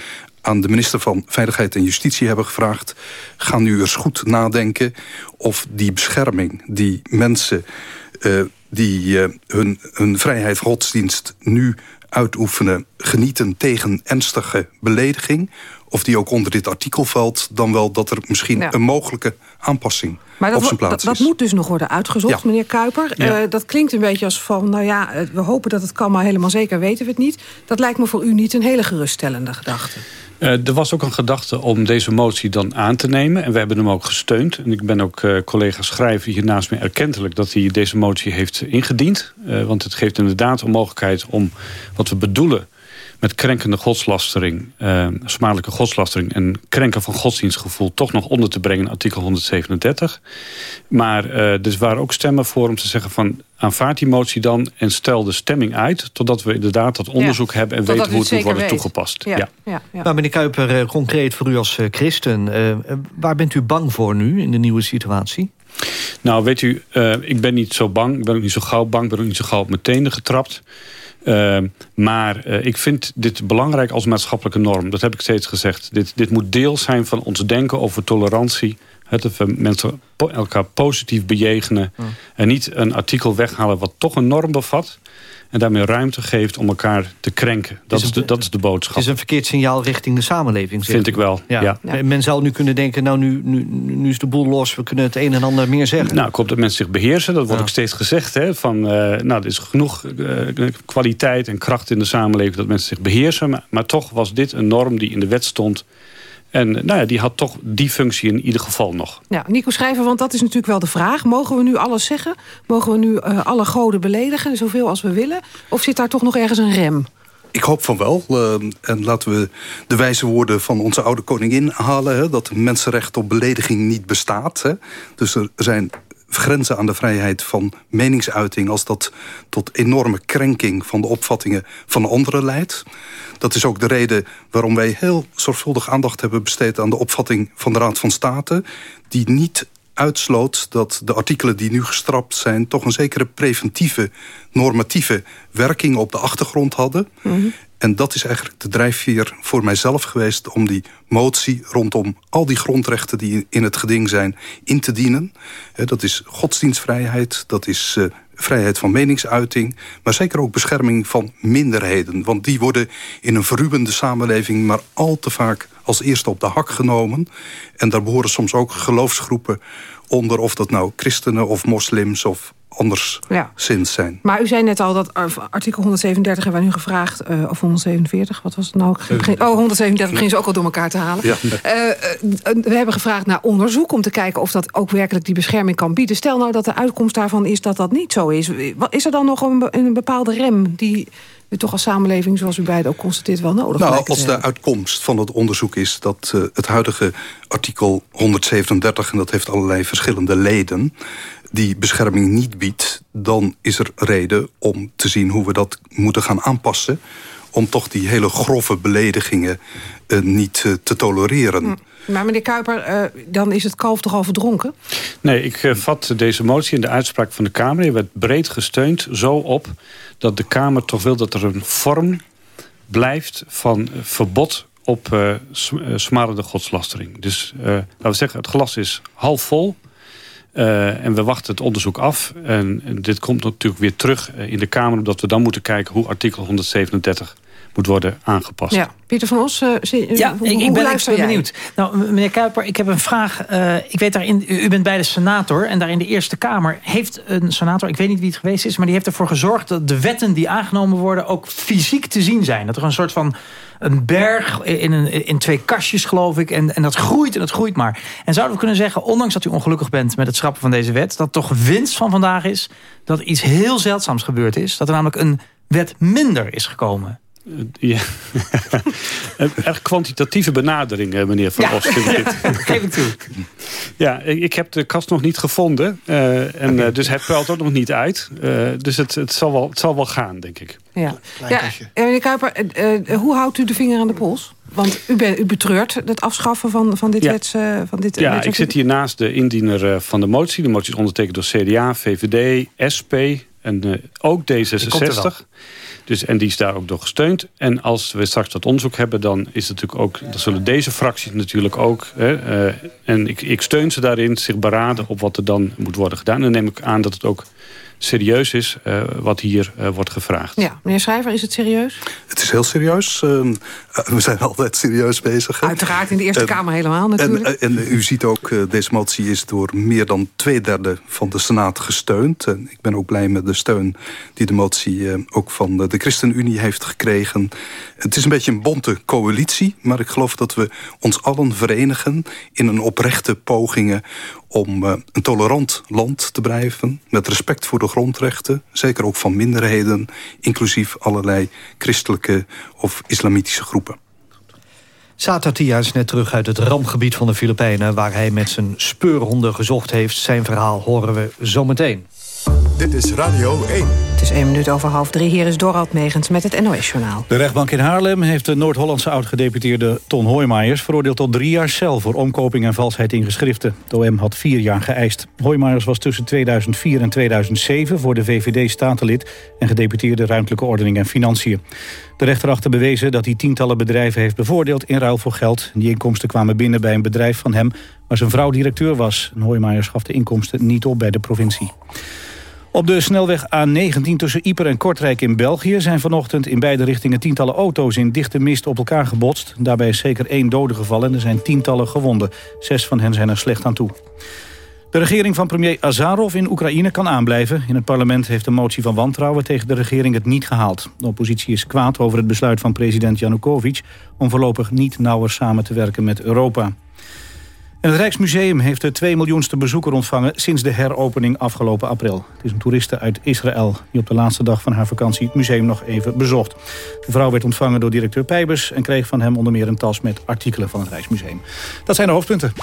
aan de minister van Veiligheid en Justitie hebben gevraagd... ga nu eens goed nadenken of die bescherming die mensen... Uh, die uh, hun, hun vrijheid godsdienst nu uitoefenen... genieten tegen ernstige belediging of die ook onder dit artikel valt... dan wel dat er misschien een mogelijke aanpassing maar op zijn plaats dat, is. Dat moet dus nog worden uitgezocht, meneer Kuiper. Uh, dat klinkt een beetje als van, nou ja, eh, we hopen dat het kan... maar helemaal zeker weten we het niet. Dat lijkt me voor u niet een hele geruststellende gedachte. Uh, er was ook een gedachte om deze motie dan aan te nemen. En we hebben hem ook gesteund. En ik ben ook uh, collega Schrijver hier naast me erkentelijk... dat hij deze motie heeft ingediend. Uh, want het geeft inderdaad een mogelijkheid om wat we bedoelen met krenkende godslastering, uh, smadelijke godslastering... en krenken van godsdienstgevoel toch nog onder te brengen in artikel 137. Maar uh, er waren ook stemmen voor om te zeggen van... aanvaard die motie dan en stel de stemming uit... totdat we inderdaad dat onderzoek hebben en weten hoe het moet worden toegepast. Ja. Ja. Ja. Nou, meneer Kuiper, uh, concreet voor u als uh, christen... waar bent u bang voor nu in de nieuwe situatie? Nou, weet u, ik ben niet zo bang. Ik ben ook niet zo gauw bang. Ik ben ook niet zo gauw op mijn tenen getrapt. Uh, maar uh, ik vind dit belangrijk als maatschappelijke norm. Dat heb ik steeds gezegd. Dit, dit moet deel zijn van ons denken over tolerantie. dat we mensen elkaar positief bejegenen. En niet een artikel weghalen wat toch een norm bevat en daarmee ruimte geeft om elkaar te krenken. Dat is, de, dat is de boodschap. Het is een verkeerd signaal richting de samenleving. Vind ik wel, ja. Men zou nu kunnen denken, nou nu, nu, nu is de boel los... we kunnen het een en ander meer zeggen. Nou, ik hoop dat mensen zich beheersen. Dat wordt ook steeds gezegd. Hè, van, uh, nou, er is genoeg uh, kwaliteit en kracht in de samenleving... dat mensen zich beheersen. Maar, maar toch was dit een norm die in de wet stond... En nou ja, die had toch die functie in ieder geval nog. Ja, Nico Schrijver, want dat is natuurlijk wel de vraag. Mogen we nu alles zeggen? Mogen we nu uh, alle goden beledigen, zoveel als we willen? Of zit daar toch nog ergens een rem? Ik hoop van wel. Uh, en laten we de wijze woorden van onze oude koningin halen... Hè, dat mensenrecht op belediging niet bestaat. Hè. Dus er zijn grenzen aan de vrijheid van meningsuiting... als dat tot enorme krenking van de opvattingen van anderen leidt. Dat is ook de reden waarom wij heel zorgvuldig aandacht hebben besteed... aan de opvatting van de Raad van State... die niet uitsloot dat de artikelen die nu gestrapt zijn... toch een zekere preventieve, normatieve werking op de achtergrond hadden. Mhm. En dat is eigenlijk de drijfveer voor mijzelf geweest... om die motie rondom al die grondrechten die in het geding zijn in te dienen. Dat is godsdienstvrijheid, dat is uh, vrijheid van meningsuiting... maar zeker ook bescherming van minderheden. Want die worden in een verruwende samenleving... maar al te vaak als eerste op de hak genomen. En daar behoren soms ook geloofsgroepen onder... of dat nou christenen of moslims of anders ja. zijn. Maar u zei net al dat artikel 137 hebben wij nu gevraagd... Uh, of 147, wat was het nou? Oh, 137 beginnen ze ook al door elkaar te halen. Ja. Uh, we hebben gevraagd naar onderzoek om te kijken... of dat ook werkelijk die bescherming kan bieden. Stel nou dat de uitkomst daarvan is dat dat niet zo is. Is er dan nog een, een bepaalde rem die u toch als samenleving, zoals u beiden ook constateert, wel nodig Nou, als de uitkomst van het onderzoek is dat uh, het huidige artikel 137... en dat heeft allerlei verschillende leden die bescherming niet biedt... dan is er reden om te zien hoe we dat moeten gaan aanpassen... om toch die hele grove beledigingen uh, niet uh, te tolereren. Hm. Maar meneer Kuiper, uh, dan is het kalf toch al verdronken? Nee, ik vat deze motie in de uitspraak van de Kamer... die werd breed gesteund zo op dat de Kamer toch wil dat er een vorm blijft... van verbod op uh, smalende godslastering. Dus laten we zeggen, het glas is half vol... Uh, en we wachten het onderzoek af. En, en, dit komt natuurlijk weer terug in de Kamer... omdat we dan moeten kijken hoe artikel 137 moet worden aangepast. Ja, Pieter van Os, uh, ja, hoe, ik, ik ben echt benieuwd. Nou, meneer Kuiper, ik heb een vraag. Uh, ik weet daarin, u, u bent bij de senator en daar in de Eerste Kamer heeft een senator, ik weet niet wie het geweest is, maar die heeft ervoor gezorgd dat de wetten die aangenomen worden ook fysiek te zien zijn. Dat er een soort van een berg in, een, in twee kastjes, geloof ik. En, en dat groeit en dat groeit maar. En zouden we kunnen zeggen, ondanks dat u ongelukkig bent met het schrappen van deze wet... dat toch winst van vandaag is dat iets heel zeldzaams gebeurd is. Dat er namelijk een wet minder is gekomen. Ja. een erg kwantitatieve benadering, eh, meneer Van Os. Geef ik toe. Ja, ik heb de kast nog niet gevonden. Uh, en, dus hij pelt ook nog niet uit. Uh, dus het, het, zal wel, het zal wel gaan, denk ik. Ja, ja. meneer Kuiper, hoe houdt u de vinger aan de pols? Want u, bent, u betreurt het afschaffen van, van dit ja. wets... van dit ja, ik zit hier naast de indiener van de motie. De motie is ondertekend door CDA, VVD, SP en ook D66. Dus, en die is daar ook door gesteund. En als we straks dat onderzoek hebben, dan is het natuurlijk ook, dan zullen deze fracties natuurlijk ook, hè, uh, en ik, ik steun ze daarin, zich beraden op wat er dan moet worden gedaan. En dan neem ik aan dat het ook serieus is uh, wat hier uh, wordt gevraagd. Ja, meneer Schrijver, is het serieus? Het is heel serieus. Uh, we zijn altijd serieus bezig. Hè? Uiteraard, in de Eerste Kamer helemaal natuurlijk. En, en, u ziet ook, deze motie is door meer dan twee derde van de Senaat gesteund. En ik ben ook blij met de steun die de motie ook van de ChristenUnie heeft gekregen. Het is een beetje een bonte coalitie, maar ik geloof dat we ons allen verenigen in een oprechte pogingen om uh, een tolerant land te blijven... met respect voor de grondrechten, zeker ook van minderheden... inclusief allerlei christelijke of islamitische groepen. Satatia is net terug uit het rampgebied van de Filipijnen... waar hij met zijn speurhonden gezocht heeft. Zijn verhaal horen we zometeen. Dit is Radio 1. Het is één minuut over half drie. Hier is Dorald Megens met het NOS-journaal. De rechtbank in Haarlem heeft de Noord-Hollandse oud-gedeputeerde Ton Hoijmaiers... veroordeeld tot drie jaar cel voor omkoping en valsheid in geschriften. De OM had vier jaar geëist. Hoijmaiers was tussen 2004 en 2007 voor de VVD statenlid... en gedeputeerde ruimtelijke ordening en financiën. De rechter achter bewezen dat hij tientallen bedrijven heeft bevoordeeld... in ruil voor geld. Die inkomsten kwamen binnen bij een bedrijf van hem... waar zijn vrouw directeur was. Hoijmaiers gaf de inkomsten niet op bij de provincie. Op de snelweg A19 tussen Ieper en Kortrijk in België... zijn vanochtend in beide richtingen tientallen auto's in dichte mist op elkaar gebotst. Daarbij is zeker één dode gevallen en er zijn tientallen gewonden. Zes van hen zijn er slecht aan toe. De regering van premier Azarov in Oekraïne kan aanblijven. In het parlement heeft de motie van wantrouwen tegen de regering het niet gehaald. De oppositie is kwaad over het besluit van president Janukovic... om voorlopig niet nauwer samen te werken met Europa. Het Rijksmuseum heeft de 2 miljoenste bezoeker ontvangen... sinds de heropening afgelopen april. Het is een toeriste uit Israël die op de laatste dag van haar vakantie... het museum nog even bezocht. De vrouw werd ontvangen door directeur Pijbers... en kreeg van hem onder meer een tas met artikelen van het Rijksmuseum. Dat zijn de hoofdpunten.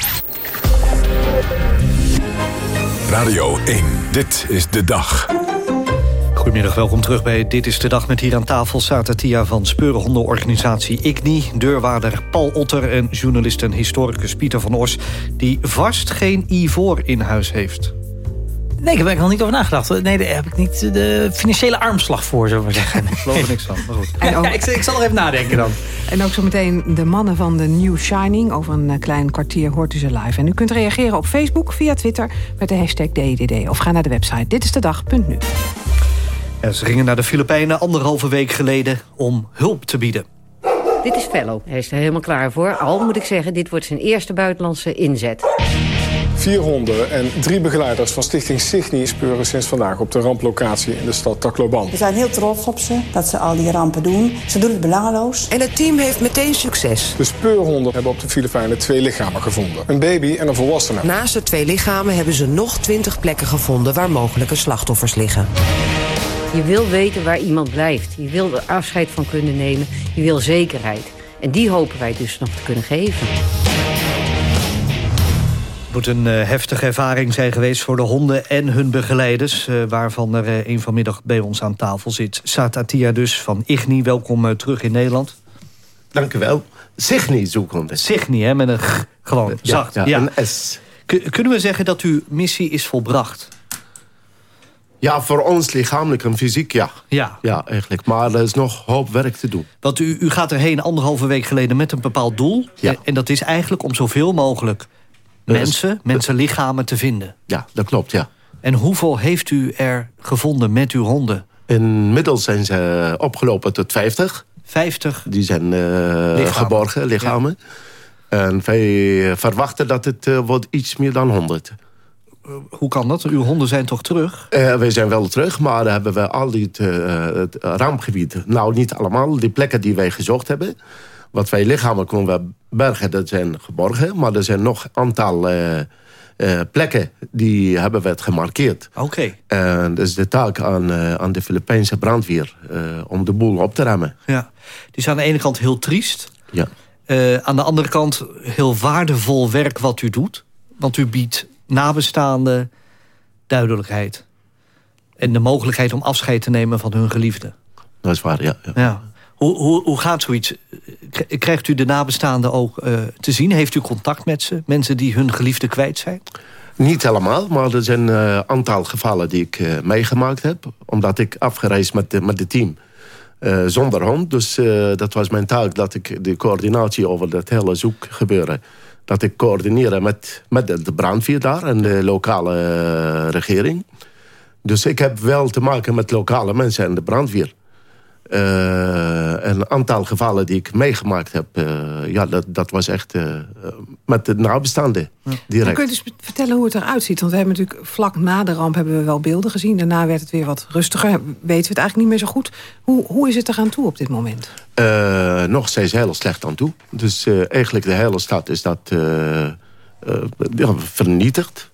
Radio 1, dit is de dag. Goedemiddag, welkom terug bij Dit is de Dag met hier aan tafel... Tia van speurhondenorganisatie IGNI... deurwaarder Paul Otter en journalist en historicus Pieter van Os... die vast geen ivoor in huis heeft. Nee, ik heb er nog niet over nagedacht. Nee, daar heb ik niet de financiële armslag voor, zullen we zeggen. Ik geloof er niks van, maar goed. En ook, ja, ik, ik, zal er even nadenken dan. En ook zo meteen de mannen van de New Shining. Over een klein kwartier hoort u ze live. En u kunt reageren op Facebook, via Twitter... met de hashtag DDD. Of ga naar de website ditistedag.nu. En ze gingen naar de Filipijnen anderhalve week geleden om hulp te bieden. Dit is Fellow. Hij is er helemaal klaar voor. Al moet ik zeggen, dit wordt zijn eerste buitenlandse inzet. Vier honden en drie begeleiders van stichting Signi speuren sinds vandaag op de ramplocatie in de stad Tacloban. We zijn heel trots op ze, dat ze al die rampen doen. Ze doen het belangeloos. En het team heeft meteen succes. De speurhonden hebben op de Filipijnen twee lichamen gevonden. Een baby en een volwassene. Naast de twee lichamen hebben ze nog twintig plekken gevonden waar mogelijke slachtoffers liggen. Je wil weten waar iemand blijft. Je wil er afscheid van kunnen nemen. Je wil zekerheid. En die hopen wij dus nog te kunnen geven. Het moet een uh, heftige ervaring zijn geweest voor de honden en hun begeleiders... Uh, waarvan er uh, een vanmiddag bij ons aan tafel zit. Saat Atia dus van Igni, welkom terug in Nederland. Dank u wel. Signi zoekhonden. Signi, hè, met een g, gewoon zacht. Ja, ja, een S. K kunnen we zeggen dat uw missie is volbracht? Ja, voor ons lichamelijk en fysiek, ja. Ja. Ja, eigenlijk. Maar er is nog hoop werk te doen. Want u, u gaat erheen anderhalve week geleden met een bepaald doel. Ja. En dat is eigenlijk om zoveel mogelijk mensen, mensenlichamen te vinden. Ja, dat klopt, ja. En hoeveel heeft u er gevonden met uw honden? Inmiddels zijn ze opgelopen tot 50. 50 die zijn eh, Lichamen. geborgen, lichamen. En wij verwachten dat het eh, wordt iets meer dan 100. Hoe kan dat? Uw honden zijn toch terug? Eh wij zijn wel terug, maar hebben we al die eh, het rampgebied. Nou, niet allemaal. Die plekken die wij gezocht hebben. Wat wij lichamen konden we bergen, dat zijn geborgen. Maar er zijn nog een aantal eh, eh, plekken die hebben we het gemarkeerd. Oké. En dat is de taak aan, eh, aan de Filipijnse brandweer eh, om de boel op te remmen. Ja. Die is aan de ene kant heel triest. Ja. Eh, aan de andere kant heel waardevol werk wat u doet. Want u biedt nabestaanden duidelijkheid. En de mogelijkheid om afscheid te nemen van hun geliefde. Dat is waar, ja. ja. Ja. Hoe, hoe, hoe gaat zoiets? Krijgt u de nabestaanden ook eh, te zien? Heeft u contact met ze? Mensen die hun geliefde kwijt zijn? Niet helemaal, maar er zijn een aantal gevallen die ik eh, meegemaakt heb. Omdat ik afgereisd met de, met het team eh, zonder hond. Dus eh, dat was mijn taak dat ik de coördinatie over dat hele zoekgebeuren... dat ik coördineerde met, met de, de brandweer daar en de lokale eh, regering. Dus ik heb wel te maken met lokale mensen en de brandweer. En een aantal gevallen die ik meegemaakt heb... eh, ja, dat, dat was echt eh, met de nabestaanden direct. kun je dus vertellen hoe het eruit ziet. Want we hebben natuurlijk vlak na de ramp hebben we wel beelden gezien. Daarna werd het weer wat rustiger. Weten we het eigenlijk niet meer zo goed. Hoe, hoe is het er aan toe op dit moment? Nog steeds heel slecht aan toe. Dus eigenlijk de hele stad is dat ja, vernietigd.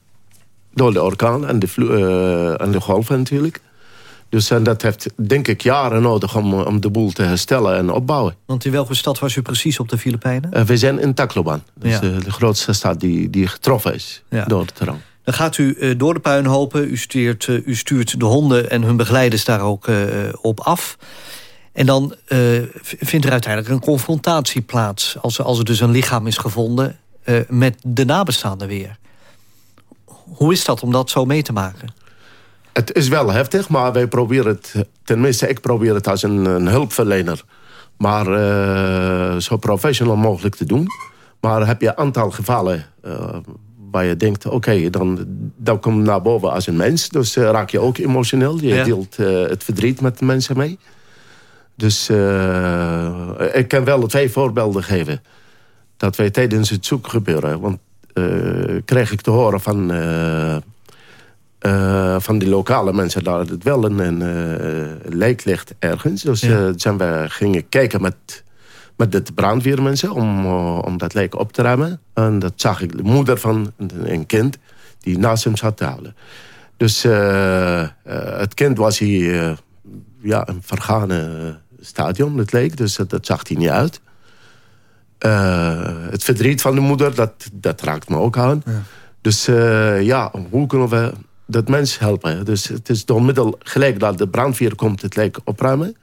Door de orkaan en de, en de golven natuurlijk. Dus en dat heeft denk ik jaren nodig om, om de boel te herstellen en opbouwen. Want in welke stad was u precies op de Filipijnen? Eh, we zijn in Tacloban. Ja. eh, de grootste stad die, die getroffen is Ja. door het ramp. Dan gaat u eh, door de puinhopen. U stuurt, eh, u stuurt de honden en hun begeleiders daar ook eh, op af. En dan eh, vindt er uiteindelijk een confrontatie plaats. Als, er- als er dus een lichaam is gevonden eh, met de nabestaanden weer. Hoe is dat om dat zo mee te maken? Het is wel heftig, maar wij proberen het... Tenminste, ik probeer het als een, een hulpverlener. Maar eh, zo professional mogelijk te doen. Maar heb je een aantal gevallen eh, waar je denkt... oké, dan, dan kom je naar boven als een mens. Dus eh, raak je ook emotioneel. Je Ja. deelt het verdriet met de mensen mee. Dus ik kan wel twee voorbeelden geven. Dat wij tijdens het zoekgebeuren... want kreeg ik te horen van... eh, van die lokale mensen dat het wel een, een eh, lijk ligt ergens. Dus Ja. eh, zijn we gingen kijken met, met de brandweermensen om, om dat lijk op te ruimen. En dat zag ik de moeder van een, kind die naast hem zat te huilen. Dus het kind was hier ja, een vergane stadium, het leek. Dus dat, dat zag hij niet uit. Het verdriet van de moeder, dat, dat raakt me ook aan. Dus eh, ja, hoe kunnen we dat mens helpen? Dus het is door middel gelijk dat de brandweer komt het lijk opruimen.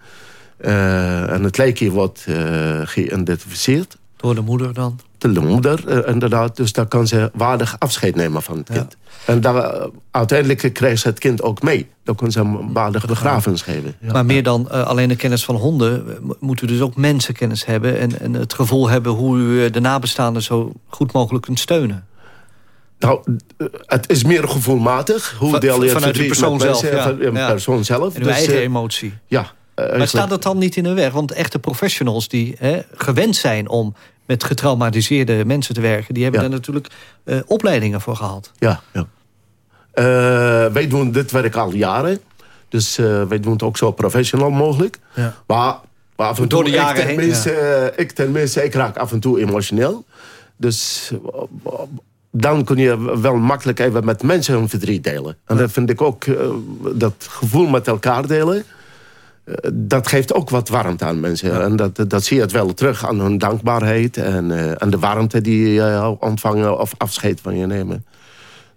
Eh, en het lijkje wordt eh, geïdentificeerd. Door de moeder dan? De moeder, eh, inderdaad. Dus dan kan ze waardig afscheid nemen van het kind. En eh, uiteindelijk krijgt ze het kind ook mee. Dan kan ze hem een waardige begrafenis geven. Ja. Maar meer dan alleen de kennis van honden... eh, mo- moet u dus ook mensenkennis hebben... en, en het gevoel hebben hoe u de nabestaanden zo goed mogelijk kunt steunen. Nou, het is meer gevoelmatig. Hoe deel je het vanuit de persoon mensen, zelf, ja. van Ja. persoon zelf. En uw eigen eh, emotie. Ja. Maar staat dat dan niet in de weg? Want echte professionals die hè, gewend zijn om met getraumatiseerde mensen te werken... die hebben daar natuurlijk eh, opleidingen voor gehad. Ja, ja. Eh, wij doen dit werk al jaren. Dus wij doen het ook zo professional mogelijk. Ja. Maar, maar af en Door toe, de jaren ik, heen, tenminste, eh, ik tenminste, ik raak af en toe emotioneel. Dus dan kun je wel makkelijk even met mensen hun verdriet delen. En dat vind ik ook, eh, dat gevoel met elkaar delen... eh, dat geeft ook wat warmte aan mensen. En dat, dat zie je het wel terug aan hun dankbaarheid... en, eh, en de warmte die je ontvangen of afscheid van je nemen.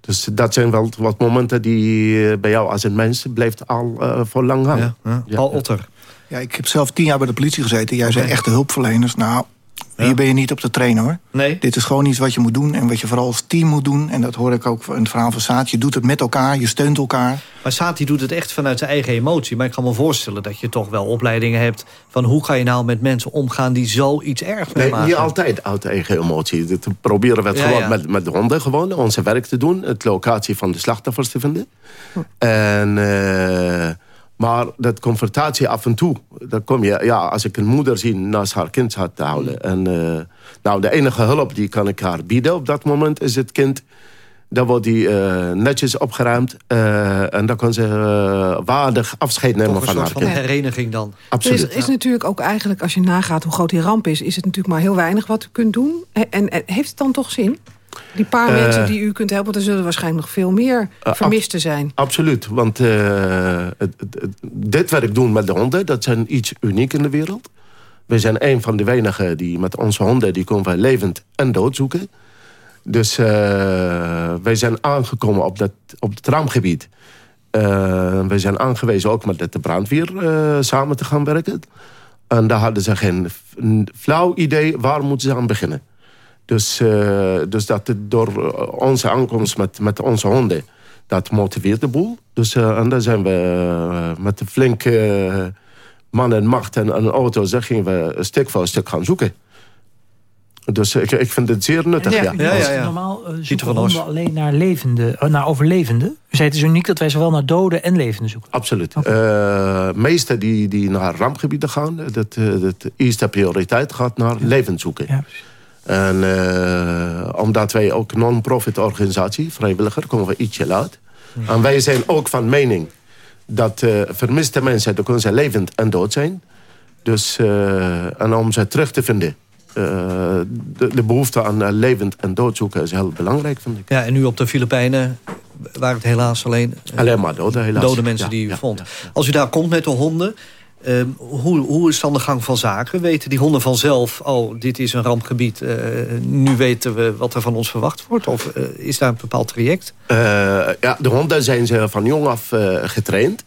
Dus dat zijn wel wat momenten die bij jou als een mens blijft al voor lang hangen. Paul Otter. Ja, ik heb zelf tien jaar bij de politie gezeten. Jij zei echte hulpverleners. Nou, hier ben je niet op te trainen hoor. Nee. Dit is gewoon iets wat je moet doen en wat je vooral als team moet doen. En dat hoor ik ook in het verhaal van Saat. Je doet het met elkaar, je steunt elkaar. Maar Sati doet het echt vanuit zijn eigen emotie. Maar ik kan me voorstellen dat je toch wel opleidingen hebt... van hoe ga je nou met mensen omgaan die zoiets erg Nee, meemaken. niet altijd uit eigen emotie. Dat proberen we het Ja, gewoon ja. Met, met de honden gewoon, onze werk te doen. Het locatie van de slachtoffers te vinden. En, eh, Maar dat confrontatie af en toe, dan kom je, ja, als ik een moeder zie naast haar kind had te houden. En uh, nou, de enige hulp die kan ik haar bieden op dat moment is het kind. Dan wordt die uh, netjes opgeruimd. Uh, en dan kan ze waardig afscheid nemen van haar kind. een hereniging dan. Absoluut. Er is, is natuurlijk ook eigenlijk, als je nagaat hoe groot die ramp is... is het natuurlijk maar heel weinig wat u kunt doen. En, en heeft het dan toch zin? Die paar Uh, mensen die u kunt helpen... er zullen waarschijnlijk nog veel meer vermisten zijn. Absoluut, want uh, het, het, dit werk doen met de honden... dat zijn iets uniek in de wereld. We zijn een van de weinigen die met onze honden... die komen wij levend en dood zoeken. Dus uh, wij zijn aangekomen op, dat, op het raamgebied. wij zijn aangewezen ook met de brandweer samen te gaan werken. En daar hadden ze geen flauw idee... waar moeten ze aan beginnen. Dus, uh, dus dat door onze aankomst met, met onze honden... dat motiveert de boel. Dus uh, en dan zijn we uh, met een flinke man en macht en een auto... Zeg, gingen we stuk voor stuk gaan zoeken. Dus ik, ik vind het zeer nuttig, ja. ja. ja, ja Normaal zoeken honden alleen naar, levende, naar overlevenden. U zei het is uniek dat wij zowel naar doden en levenden zoeken. Absoluut. Okay. meesten die, die naar rampgebieden gaan... dat, dat eerste prioriteit gaat naar levend zoeken. Ja, en uh, omdat wij ook non-profit organisatie, vrijwilliger, komen we ietsje laat. Ja. En wij zijn ook van mening dat uh, vermiste mensen, dat kunnen ze levend en dood zijn. Dus, uh, en om ze terug te vinden. De, de, behoefte aan levend en dood zoeken is heel belangrijk, vind ik. Ja, en nu op de Filipijnen waren het helaas alleen... alleen maar doden, helaas. Dode mensen ja, die u ja, vond. Als u daar komt met de honden... Uh, hoe, hoe is dan de gang van zaken? Weten die honden vanzelf, oh, dit is een rampgebied... Uh, nu weten we wat er van ons verwacht wordt? Of uh, is daar een bepaald traject? ja, de honden zijn ze van jong af getraind...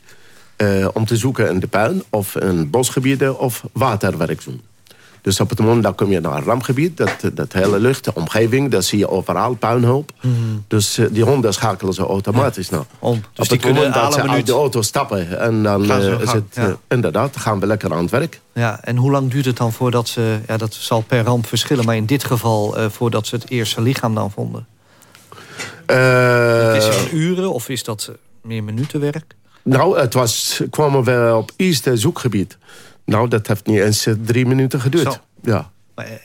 om te zoeken in de puin of in bosgebieden of waterwerk doen. Dus op het moment dat kom je naar een rampgebied, dat, dat hele lucht, de omgeving, daar zie je overal puinhoop. Mm. Dus uh, die honden schakelen ze automatisch ja. nou. Om, dus op het moment dat ze uit de auto stappen en dan uh, is het ja. uh, inderdaad, gaan we lekker aan het werk. Ja, en hoe lang duurt het dan voordat ze, ja, dat zal per ramp verschillen, maar in dit geval voordat ze het eerste lichaam dan vonden? is het uren of is dat meer minutenwerk? Nou, het was, kwamen we op eerste zoekgebied. Nou, dat heeft niet eens uh, drie minuten geduurd. Zo. Ja.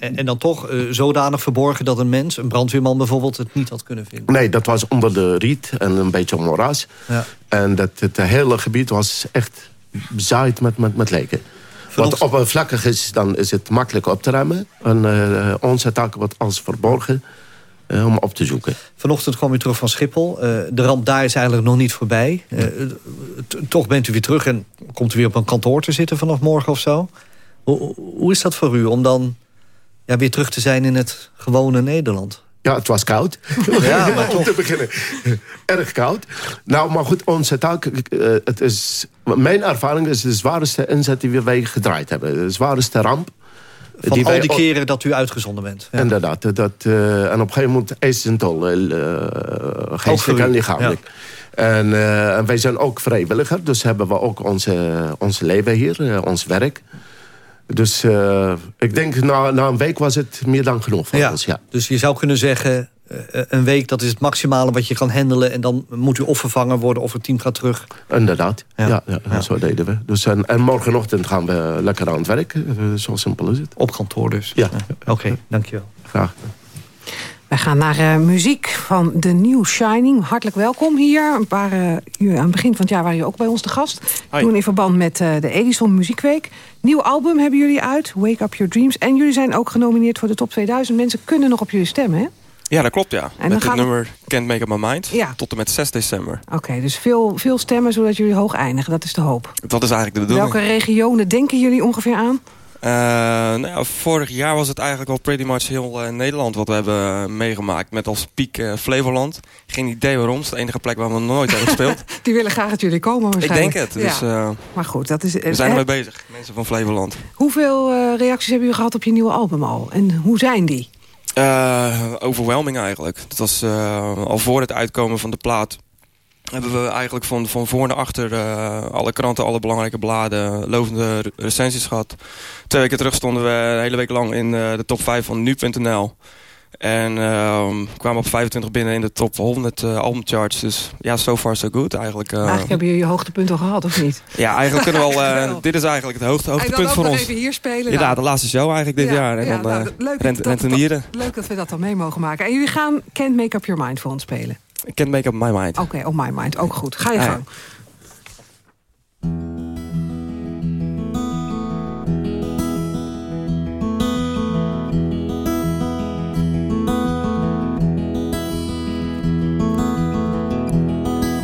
En, en, dan toch uh, zodanig verborgen dat een mens, een brandweerman bijvoorbeeld... het niet had kunnen vinden? Nee, dat was onder de riet en een beetje moeras. Ja. En dat, het hele gebied was echt bezaaid met, met, met leken. Wat oppervlakkig is, dan is het makkelijk op te ruimen. En uh, onze taak wordt als verborgen uh, om op te zoeken. Vanochtend kwam u terug van Schiphol. Uh, de ramp daar is eigenlijk nog niet voorbij. Uh, toch bent u weer terug en komt u weer op een kantoor te zitten vanaf morgen of zo. Hoe, hoe is dat voor u om dan ja, weer terug te zijn in het gewone Nederland? Ja, het was koud. Ja, maar om te beginnen. Erg koud. Nou, maar goed, onze taak... het is, mijn ervaring is de zwaarste inzet die wij gedraaid hebben. De zwaarste ramp. Van die al die keren dat u uitgezonden bent. Ja. Inderdaad. Dat, uh, en op een gegeven moment eist een tol. Uh, geestelijk en lichamelijk. Ja. En, uh, wij zijn ook vrijwilliger. Dus hebben we ook onze, onze leven hier. ons werk. Dus ik denk na, na een week was het meer dan genoeg voor ja. ons. Ja. Dus je zou kunnen zeggen... een week, dat is het maximale wat je kan handelen... en dan moet u of vervangen worden of het team gaat terug. Inderdaad, ja, ja, ja, ja. zo deden we. Dus, en, en morgenochtend gaan we lekker aan het werk. Zo simpel is het. Op kantoor dus? Ja. Oké, okay, dankjewel. Graag. Wij gaan naar uh, muziek van The New Shining. Hartelijk welkom hier. Een paar, uh, aan het begin van het jaar waren jullie ook bij ons te gast. Hi. Toen in verband met uh, de Edison Muziekweek. Nieuw album hebben jullie uit, Wake Up Your Dreams. En jullie zijn ook genomineerd voor de top 2000. Mensen kunnen nog op jullie stemmen, hè? Ja, dat klopt, ja. En Met het nummer Can't Make Up My Mind. Ja. Tot en met 6 december. Oké, okay, dus veel, veel stemmen zodat jullie hoog eindigen. Dat is de hoop. Dat is eigenlijk de bedoeling. Welke regionen denken jullie ongeveer aan? Uh, nou ja, vorig jaar was het eigenlijk al pretty much heel uh, Nederland wat we hebben meegemaakt. Met als piek Flevoland. Geen idee waarom. Het is de enige plek waar we nooit hebben gespeeld. Die willen graag dat jullie komen waarschijnlijk. Ik denk het. Dus, ja. maar goed, dat is... we zijn ermee bezig. Mensen van Flevoland. Hoeveel reacties hebben jullie gehad op je nieuwe album al? En hoe zijn die? Overwhelming eigenlijk. Dat was al voor het uitkomen van de plaat hebben we eigenlijk van, van voor naar achter uh, alle kranten, alle belangrijke bladen, lovende recensies gehad. Twee weken terug stonden we een hele week lang in uh, de top 5 van nu.nl. En ehm, kwamen op 25 binnen in de top 100 uh, albumcharts. Dus ja, so far so good eigenlijk. Uh, eigenlijk hebben jullie je hoogtepunt al gehad, of niet? Ja, eigenlijk kunnen we al... Uh, dit is eigenlijk het hoogte, hoogtepunt voor ons. even hier spelen. Ja, nou. de laatste show eigenlijk dit ja, jaar. En ja, dan nou, leuk, rent, dat, rentenieren. Dat, leuk dat we dat dan mee mogen maken. En jullie gaan Can't Make Up Your Mind voor ons spelen. Can't Make Up My Mind. Oké, okay, op My Mind. Ook goed. Ga je gang.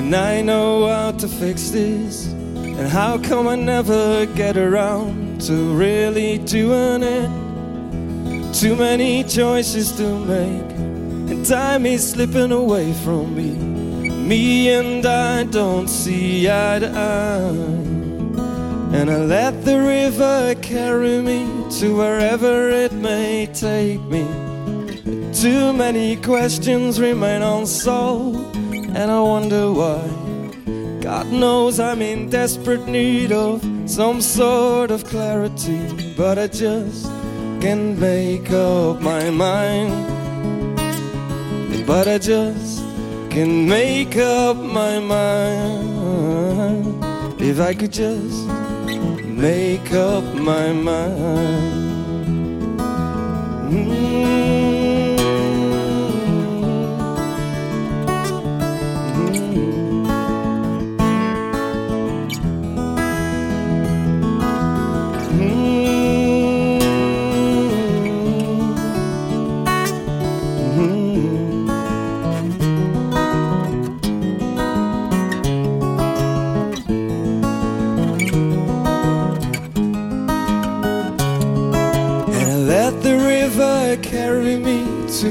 And I know how to fix this. And how come I never get around to really doing it? Too many choices to make, and time is slipping away from me. Me and I don't see eye to eye. And I let the river carry me to wherever it may take me. Too many questions remain unsolved and I wonder why. God knows I'm in desperate need of some sort of clarity, but I just can't make up my mind. But I just can't make up my mind. If I could just make up my mind. Mm. carry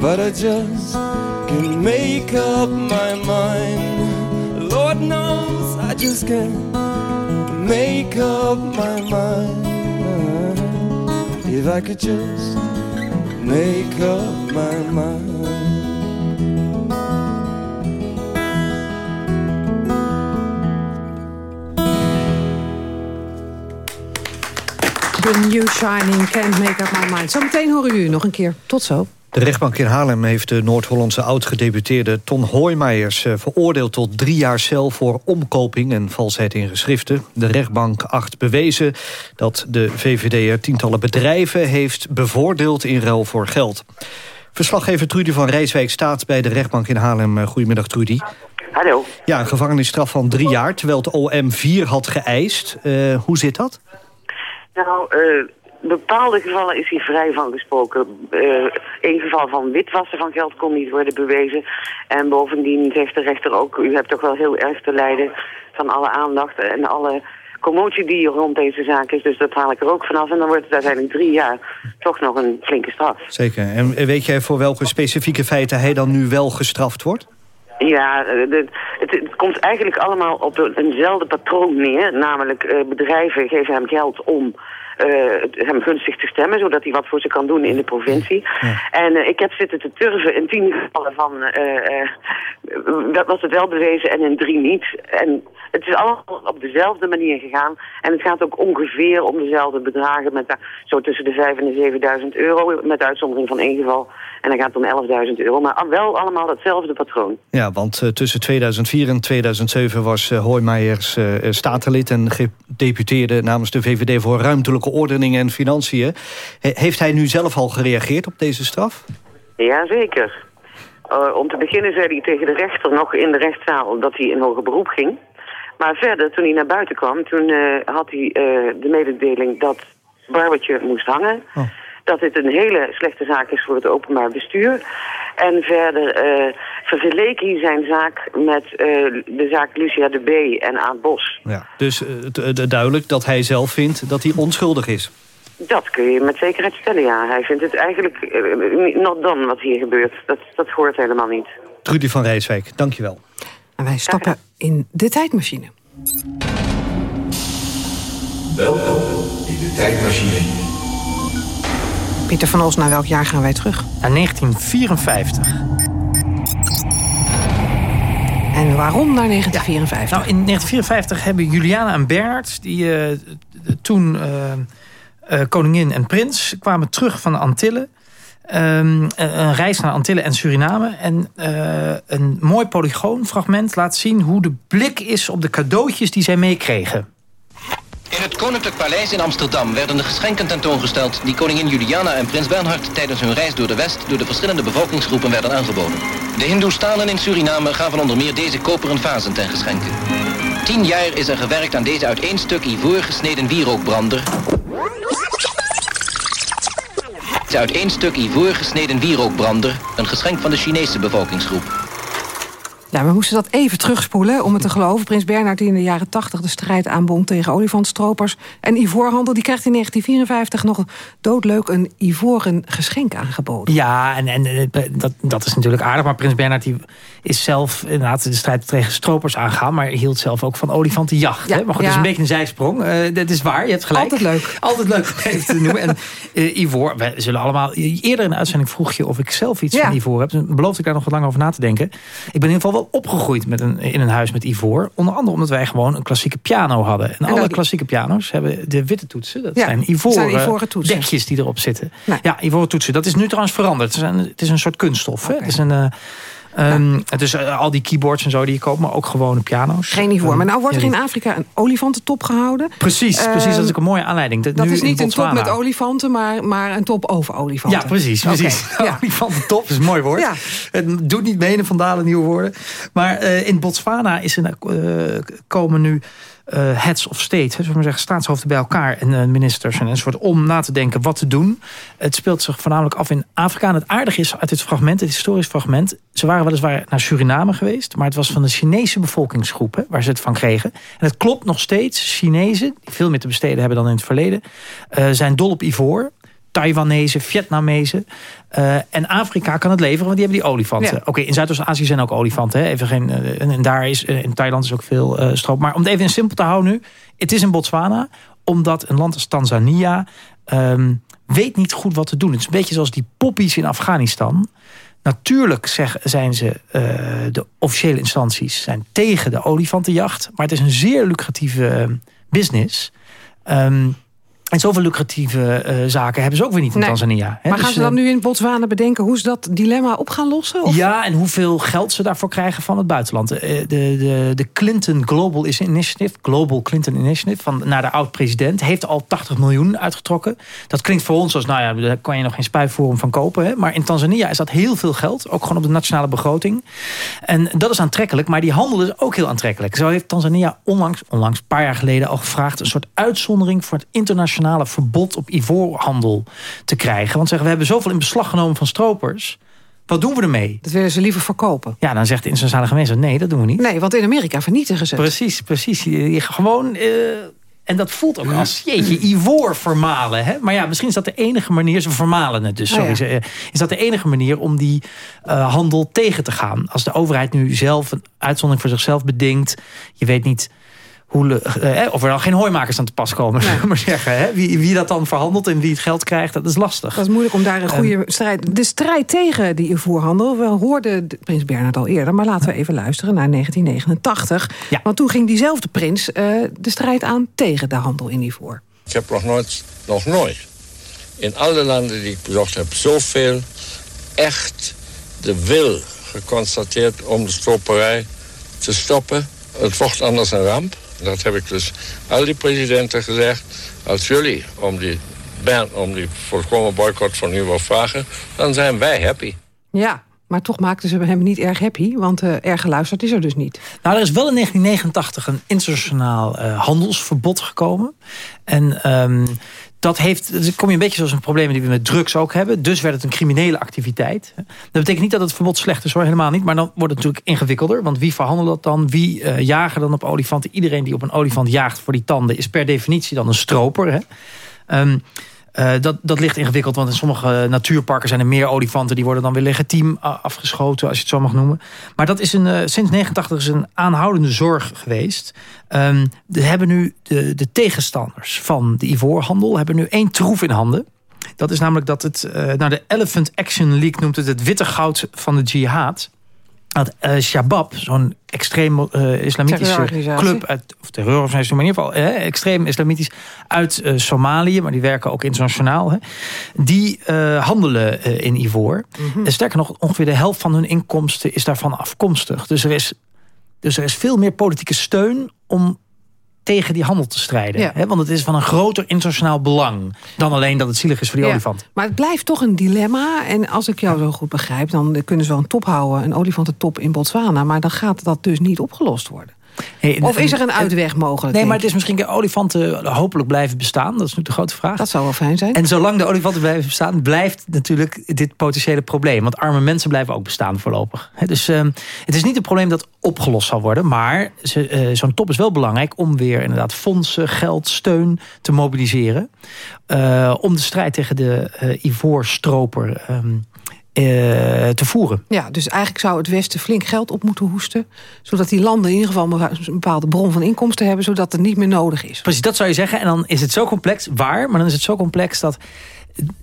But I just can't make up my mind. Lord knows I just can't make up my mind. If I could just make up my mind. The New Shining, Can't Make Up My Mind. Zometeen horen jullie nog een keer. Tot zo. De rechtbank in Haarlem heeft de Noord-Hollandse oud-gedeputeerde Ton Hoijmeijers eh, veroordeeld tot drie jaar cel voor omkoping en valsheid in geschriften. De rechtbank acht bewezen dat de VVD er tientallen bedrijven heeft bevoordeeld in ruil voor geld. Verslaggever Trudy van Rijswijk staat bij de rechtbank in Haarlem. Eh, Goedemiddag Trudy. Hallo. Ja, een gevangenisstraf van drie jaar, terwijl het OM vier had geëist. Uh, hoe zit dat? Nou, uh, bepaalde gevallen is hij vrij van gesproken. Uh, geval van witwassen van geld kon niet worden bewezen. En bovendien zegt de rechter ook... u hebt toch wel heel erg te lijden van alle aandacht en alle commotie die rond deze zaak is. Dus dat haal ik er ook vanaf. En dan wordt het uiteindelijk drie jaar toch nog een flinke straf. Zeker. En weet jij voor welke specifieke feiten hij dan nu wel gestraft wordt? Ja, de, het, het, komt eigenlijk allemaal op een, eenzelfde patroon neer. Namelijk uh, bedrijven geven hem geld om hem gunstig te stemmen, zodat hij wat voor ze kan doen in de provincie. En ik heb zitten te turven in tien gevallen van, dat was het wel bewezen en in drie niet. En het is allemaal op dezelfde manier gegaan. En het gaat ook ongeveer om dezelfde bedragen, met zo tussen de 5 en de 7.000 euro, met uitzondering van één geval. En dan gaat het om 11.000 euro, maar wel allemaal hetzelfde patroon. Ja, want uh, tussen 2004 en 2007 was uh, Hoijmeijers uh, statenlid... en gedeputeerde namens de VVD voor ruimtelijke ordening en financiën. He heeft hij nu zelf al gereageerd op deze straf? Jazeker. om te beginnen zei hij tegen de rechter nog in de rechtszaal dat hij in hoger beroep ging. Maar verder, toen hij naar buiten kwam, toen had hij de mededeling dat Barbertje moest hangen... Oh dat dit een hele slechte zaak is voor het openbaar bestuur. En verder uh, vergeleek hij zijn zaak met uh, de zaak Lucia de B. en Aad Bos. Ja, dus uh, duidelijk dat hij zelf vindt dat hij onschuldig is. Dat kun je met zekerheid stellen, ja. Hij vindt het eigenlijk not done wat hier gebeurt. Dat, dat hoort helemaal niet. Trudy van Rijswijk, dankjewel. En wij stappen in de tijdmachine. Welkom in de tijdmachine. Pieter van Os, naar welk jaar gaan wij terug? Naar 1954. En waarom naar 1954? nou, in 1954 hebben Juliana en Bernard... die uh, toen uh, uh, koningin en prins kwamen terug van de Antillen... Um, een reis naar Antillen en Suriname. En een mooi polygoonfragment laat zien hoe de blik is op de cadeautjes die zij meekregen. In het Koninklijk Paleis in Amsterdam werden de geschenken tentoongesteld... die koningin Juliana en prins Bernhard tijdens hun reis door de West... door de verschillende bevolkingsgroepen werden aangeboden. De Hindoestanen in Suriname gaven onder meer deze koperen vazen ten geschenke. Tien jaar is er gewerkt aan deze uit één stuk ivoor gesneden wierookbrander... uit één stuk ivoor gesneden wierookbrander... een geschenk van de Chinese bevolkingsgroep. Ja, we moesten dat even terugspoelen om het te geloven. Prins Bernhard die in de jaren 80 de strijd aanbond tegen olifantstropers en ivoorhandel... die krijgt in 1954 nog doodleuk een ivoren geschenk aangeboden. Ja, en, en eh, dat, dat is natuurlijk aardig. Maar Prins Bernhard die is zelf inderdaad de strijd tegen stropers aangegaan... maar hield zelf ook van olifantenjacht. Ja, hè? Maar goed, ja. dat is een beetje een zijsprong. Uh, dat is waar, je hebt gelijk. Altijd leuk. Altijd leuk om even te noemen. En uh, ivoor, we zullen allemaal... Eerder in de uitzending vroeg je of ik zelf iets ja. van ivoor heb. Dan beloofde ik daar nog wat lang over na te denken. Ik ben in ieder geval wel opgegroeid met een, in een huis met ivoor. Onder andere omdat wij gewoon een klassieke piano hadden. En, en alle klassieke piano's hebben de witte toetsen. Dat zijn, ivoren, zijn ivoren toetsen. dekjes die erop zitten. Ja, ivoren toetsen. Dat is nu trouwens veranderd. Het is een, het is een soort kunststof. Okay. Hè? Het is een... Uh, Um, het is uh, al die keyboards en zo die je koopt, maar ook gewone piano's. Geen ivoor. Um, maar nou wordt er in Afrika een olifantentop gehouden. Precies, uh, precies. Dat is ook een mooie aanleiding. Dat, dat is niet een top met olifanten, maar, maar een top over olifanten. Ja, precies. precies. Okay. Ja. Olifantentop is een mooi woord. Ja. Het doet niet mee in Van Dalen nieuwe woorden. Maar uh, in Botswana is er, komen nu uh, heads of state, zullen we zeggen, staatshoofden bij elkaar en uh, ministers en enzovoort, om na te denken wat te doen. Het speelt zich voornamelijk af in Afrika. En het aardige is uit dit fragment, het historisch fragment, ze waren weliswaar naar Suriname geweest, maar het was van de Chinese bevolkingsgroep hè, waar ze het van kregen. En het klopt nog steeds, Chinezen, die veel meer te besteden hebben dan in het verleden, uh, zijn dol op ivoor. Taiwanese, Vietnamezen. Uh, en Afrika kan het leveren, want die hebben die olifanten. Ja. Oké, okay, in Zuidoost-Azië zijn ook olifanten. Hè? Even geen, uh, en, daar is, uh, in Thailand is ook veel stroop. Maar om het even in simpel te houden nu. Het is in Botswana, omdat een land als Tanzania... Um, weet niet goed wat te doen. Het is een beetje zoals die poppies in Afghanistan. Natuurlijk zeg, zijn ze, de officiële instanties zijn tegen de olifantenjacht. Maar het is een zeer lucratieve business... Um, en zoveel lucratieve uh, zaken hebben ze ook weer niet in nee. Tanzania. Hè? Maar gaan dus, ze dan nu in Botswana bedenken hoe ze dat dilemma op gaan lossen? Of? Ja, en hoeveel geld ze daarvoor krijgen van het buitenland. De, de, de Clinton Global Initiative, Global Clinton Initiative, van, naar de oud-president, heeft al 80 miljoen uitgetrokken. Dat klinkt voor ons als, nou ja, daar kan je nog geen spuiforum van kopen. Hè? Maar in Tanzania is dat heel veel geld, ook gewoon op de nationale begroting. En dat is aantrekkelijk, maar die handel is ook heel aantrekkelijk. Zo heeft Tanzania onlangs, onlangs, een paar jaar geleden al gevraagd, een soort uitzondering voor het internationale verbod op ivoorhandel te krijgen. Want zeggen, we hebben zoveel in beslag genomen van stropers. Wat doen we ermee? Dat willen ze liever verkopen. Ja, dan zegt de internationale gemeenschap, nee, dat doen we niet. Nee, want in Amerika vernietigen ze Precies, precies. Je, je gewoon... Uh, en dat voelt ook als, jeetje, ivoor vermalen. Hè? Maar ja, misschien is dat de enige manier, ze vermalen het dus, sorry. Oh ja. Is dat de enige manier om die uh, handel tegen te gaan? Als de overheid nu zelf een uitzondering voor zichzelf bedingt. Je weet niet hoe, eh, of er dan geen hooimakers aan te pas komen, nee. maar zeggen. Hè? Wie, wie dat dan verhandelt en wie het geld krijgt, dat is lastig. Dat is moeilijk om daar een goede um, strijd... De strijd tegen die invoerhandel, we hoorden Prins Bernhard al eerder... maar laten we even luisteren naar 1989. Ja. Want toen ging diezelfde prins uh, de strijd aan tegen de handel in ivoor. Ik heb nog nooit, nog nooit in alle landen die ik bezocht heb... zoveel echt de wil geconstateerd om de stroperij te stoppen. Het wordt anders een ramp. Dat heb ik dus al die presidenten gezegd. Als jullie om die, ban, om die volkomen boycott van u wil vragen... dan zijn wij happy. Ja, maar toch maakten ze hem niet erg happy, want uh, erg geluisterd is er dus niet. Nou, er is wel in 1989 een internationaal uh, handelsverbod gekomen. En um, dat heeft, dan kom je een beetje zoals een probleem die we met drugs ook hebben. Dus werd het een criminele activiteit. Dat betekent niet dat het verbod slecht is hoor, helemaal niet. Maar dan wordt het natuurlijk ingewikkelder. Want wie verhandelt dat dan? Wie uh, jagen dan op olifanten? Iedereen die op een olifant jaagt voor die tanden... is per definitie dan een stroper. Hè? Um, uh, dat, dat ligt ingewikkeld, want in sommige natuurparken zijn er meer olifanten. Die worden dan weer legitiem afgeschoten, als je het zo mag noemen. Maar dat is een, uh, sinds 89 is een aanhoudende zorg geweest. Um, we hebben nu de, de tegenstanders van de ivoorhandel... hebben nu één troef in handen. Dat is namelijk dat het, uh, nou de Elephant Action League noemt het het witte goud van de jihad dat uh, Shabab, zo'n extreem uh, islamitische club, uit, of terreurorganisatie, maar in ieder geval eh, extreem islamitisch uit uh, Somalië, maar die werken ook internationaal, hè, die handelen in ivoor. Mm -hmm. En sterker nog, ongeveer de helft van hun inkomsten is daarvan afkomstig. Dus er is, dus er is veel meer politieke steun om tegen die handel te strijden. Ja. Hè? Want het is van een groter internationaal belang... dan alleen dat het zielig is voor die ja. olifant. Maar het blijft toch een dilemma. En als ik jou zo goed begrijp... dan kunnen ze wel een top houden, een olifantentop in Botswana... maar dan gaat dat dus niet opgelost worden. Hey, of is er een uitweg mogelijk? Nee, maar het is misschien de olifanten hopelijk blijven bestaan. Dat is nu de grote vraag. Dat zou wel fijn zijn. En zolang de olifanten blijven bestaan... blijft natuurlijk dit potentiële probleem. Want arme mensen blijven ook bestaan voorlopig. dus uh, het is niet een probleem dat opgelost zal worden. Maar uh, zo'n top is wel belangrijk... om weer inderdaad fondsen, geld, steun te mobiliseren. Uh, om de strijd tegen de ivoorstroper... Um, uh, te voeren. Ja, dus eigenlijk zou het Westen flink geld op moeten hoesten... zodat die landen in ieder geval een bepaalde bron van inkomsten hebben... zodat het niet meer nodig is. Precies, dat zou je zeggen. En dan is het zo complex, waar, maar dan is het zo complex dat...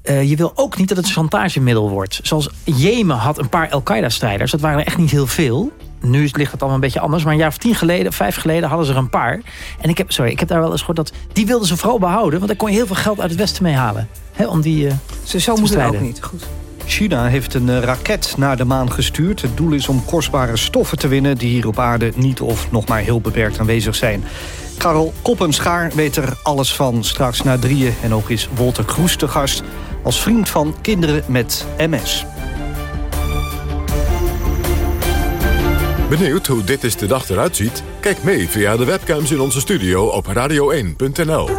Uh, je wil ook niet dat het een chantagemiddel wordt. Zoals Jemen had een paar Al-Qaeda-strijders. Dat waren er echt niet heel veel. Nu ligt het allemaal een beetje anders. Maar een jaar of tien geleden, vijf geleden hadden ze er een paar. En ik heb, sorry, ik heb daar wel eens gehoord dat... die wilden ze vooral behouden. Want daar kon je heel veel geld uit het Westen mee halen. Hè, om die uh, Ze zo moeten ook niet. Goed. China heeft een raket naar de maan gestuurd. Het doel is om kostbare stoffen te winnen... die hier op aarde niet of nog maar heel beperkt aanwezig zijn. Karel Koppenschaar weet er alles van straks na drieën. En ook is Wolter Kroes te gast als vriend van kinderen met MS. Benieuwd hoe dit is de dag eruit ziet? Kijk mee via de webcams in onze studio op radio1.nl.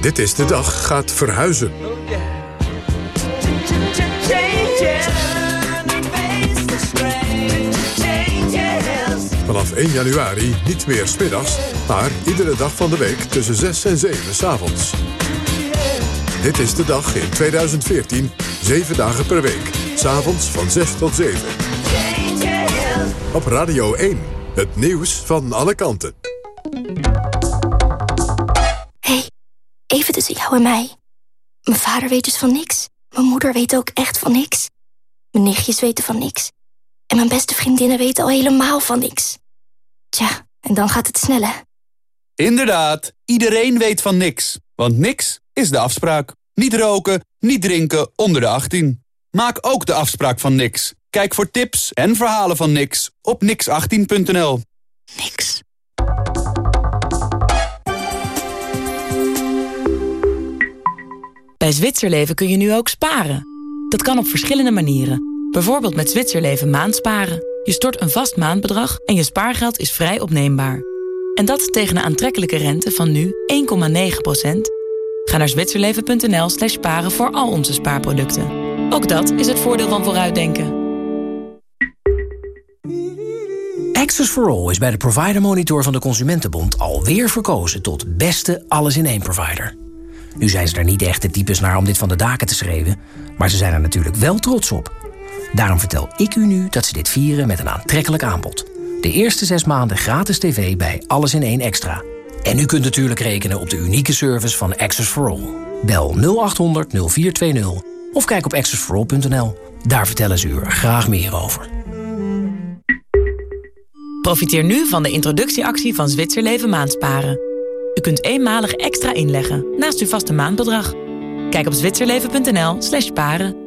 Dit is de dag gaat verhuizen. Vanaf 1 januari niet meer smiddags, maar iedere dag van de week tussen 6 en 7 s'avonds. Dit is de dag in 2014, 7 dagen per week. S'avonds van 6 tot 7. Op Radio 1, het nieuws van alle kanten. Hey, even tussen jou en mij. Mijn vader weet dus van niks. Mijn moeder weet ook echt van niks. Mijn nichtjes weten van niks. En mijn beste vriendinnen weten al helemaal van niks. Tja, en dan gaat het sneller. Inderdaad, iedereen weet van niks. Want niks is de afspraak. Niet roken, niet drinken onder de 18. Maak ook de afspraak van niks. Kijk voor tips en verhalen van niks op nix18.nl. Niks. Bij Zwitserleven kun je nu ook sparen. Dat kan op verschillende manieren. Bijvoorbeeld met Zwitserleven maandsparen. Je stort een vast maandbedrag en je spaargeld is vrij opneembaar. En dat tegen een aantrekkelijke rente van nu 1,9%. Ga naar zwitserleven.nl slash sparen voor al onze spaarproducten. Ook dat is het voordeel van vooruitdenken. Access for All is bij de Provider Monitor van de Consumentenbond alweer verkozen tot beste alles-in-één provider. Nu zijn ze er niet echt de types naar om dit van de daken te schreeuwen, maar ze zijn er natuurlijk wel trots op. Daarom vertel ik u nu dat ze dit vieren met een aantrekkelijk aanbod. De eerste zes maanden gratis tv bij Alles in één Extra. En u kunt natuurlijk rekenen op de unieke service van Access for All. Bel 0800 0420 of kijk op accessforall.nl. Daar vertellen ze u er graag meer over. Profiteer nu van de introductieactie van Zwitserleven Maandsparen. U kunt eenmalig extra inleggen naast uw vaste maandbedrag. Kijk op zwitserleven.nl slash paren.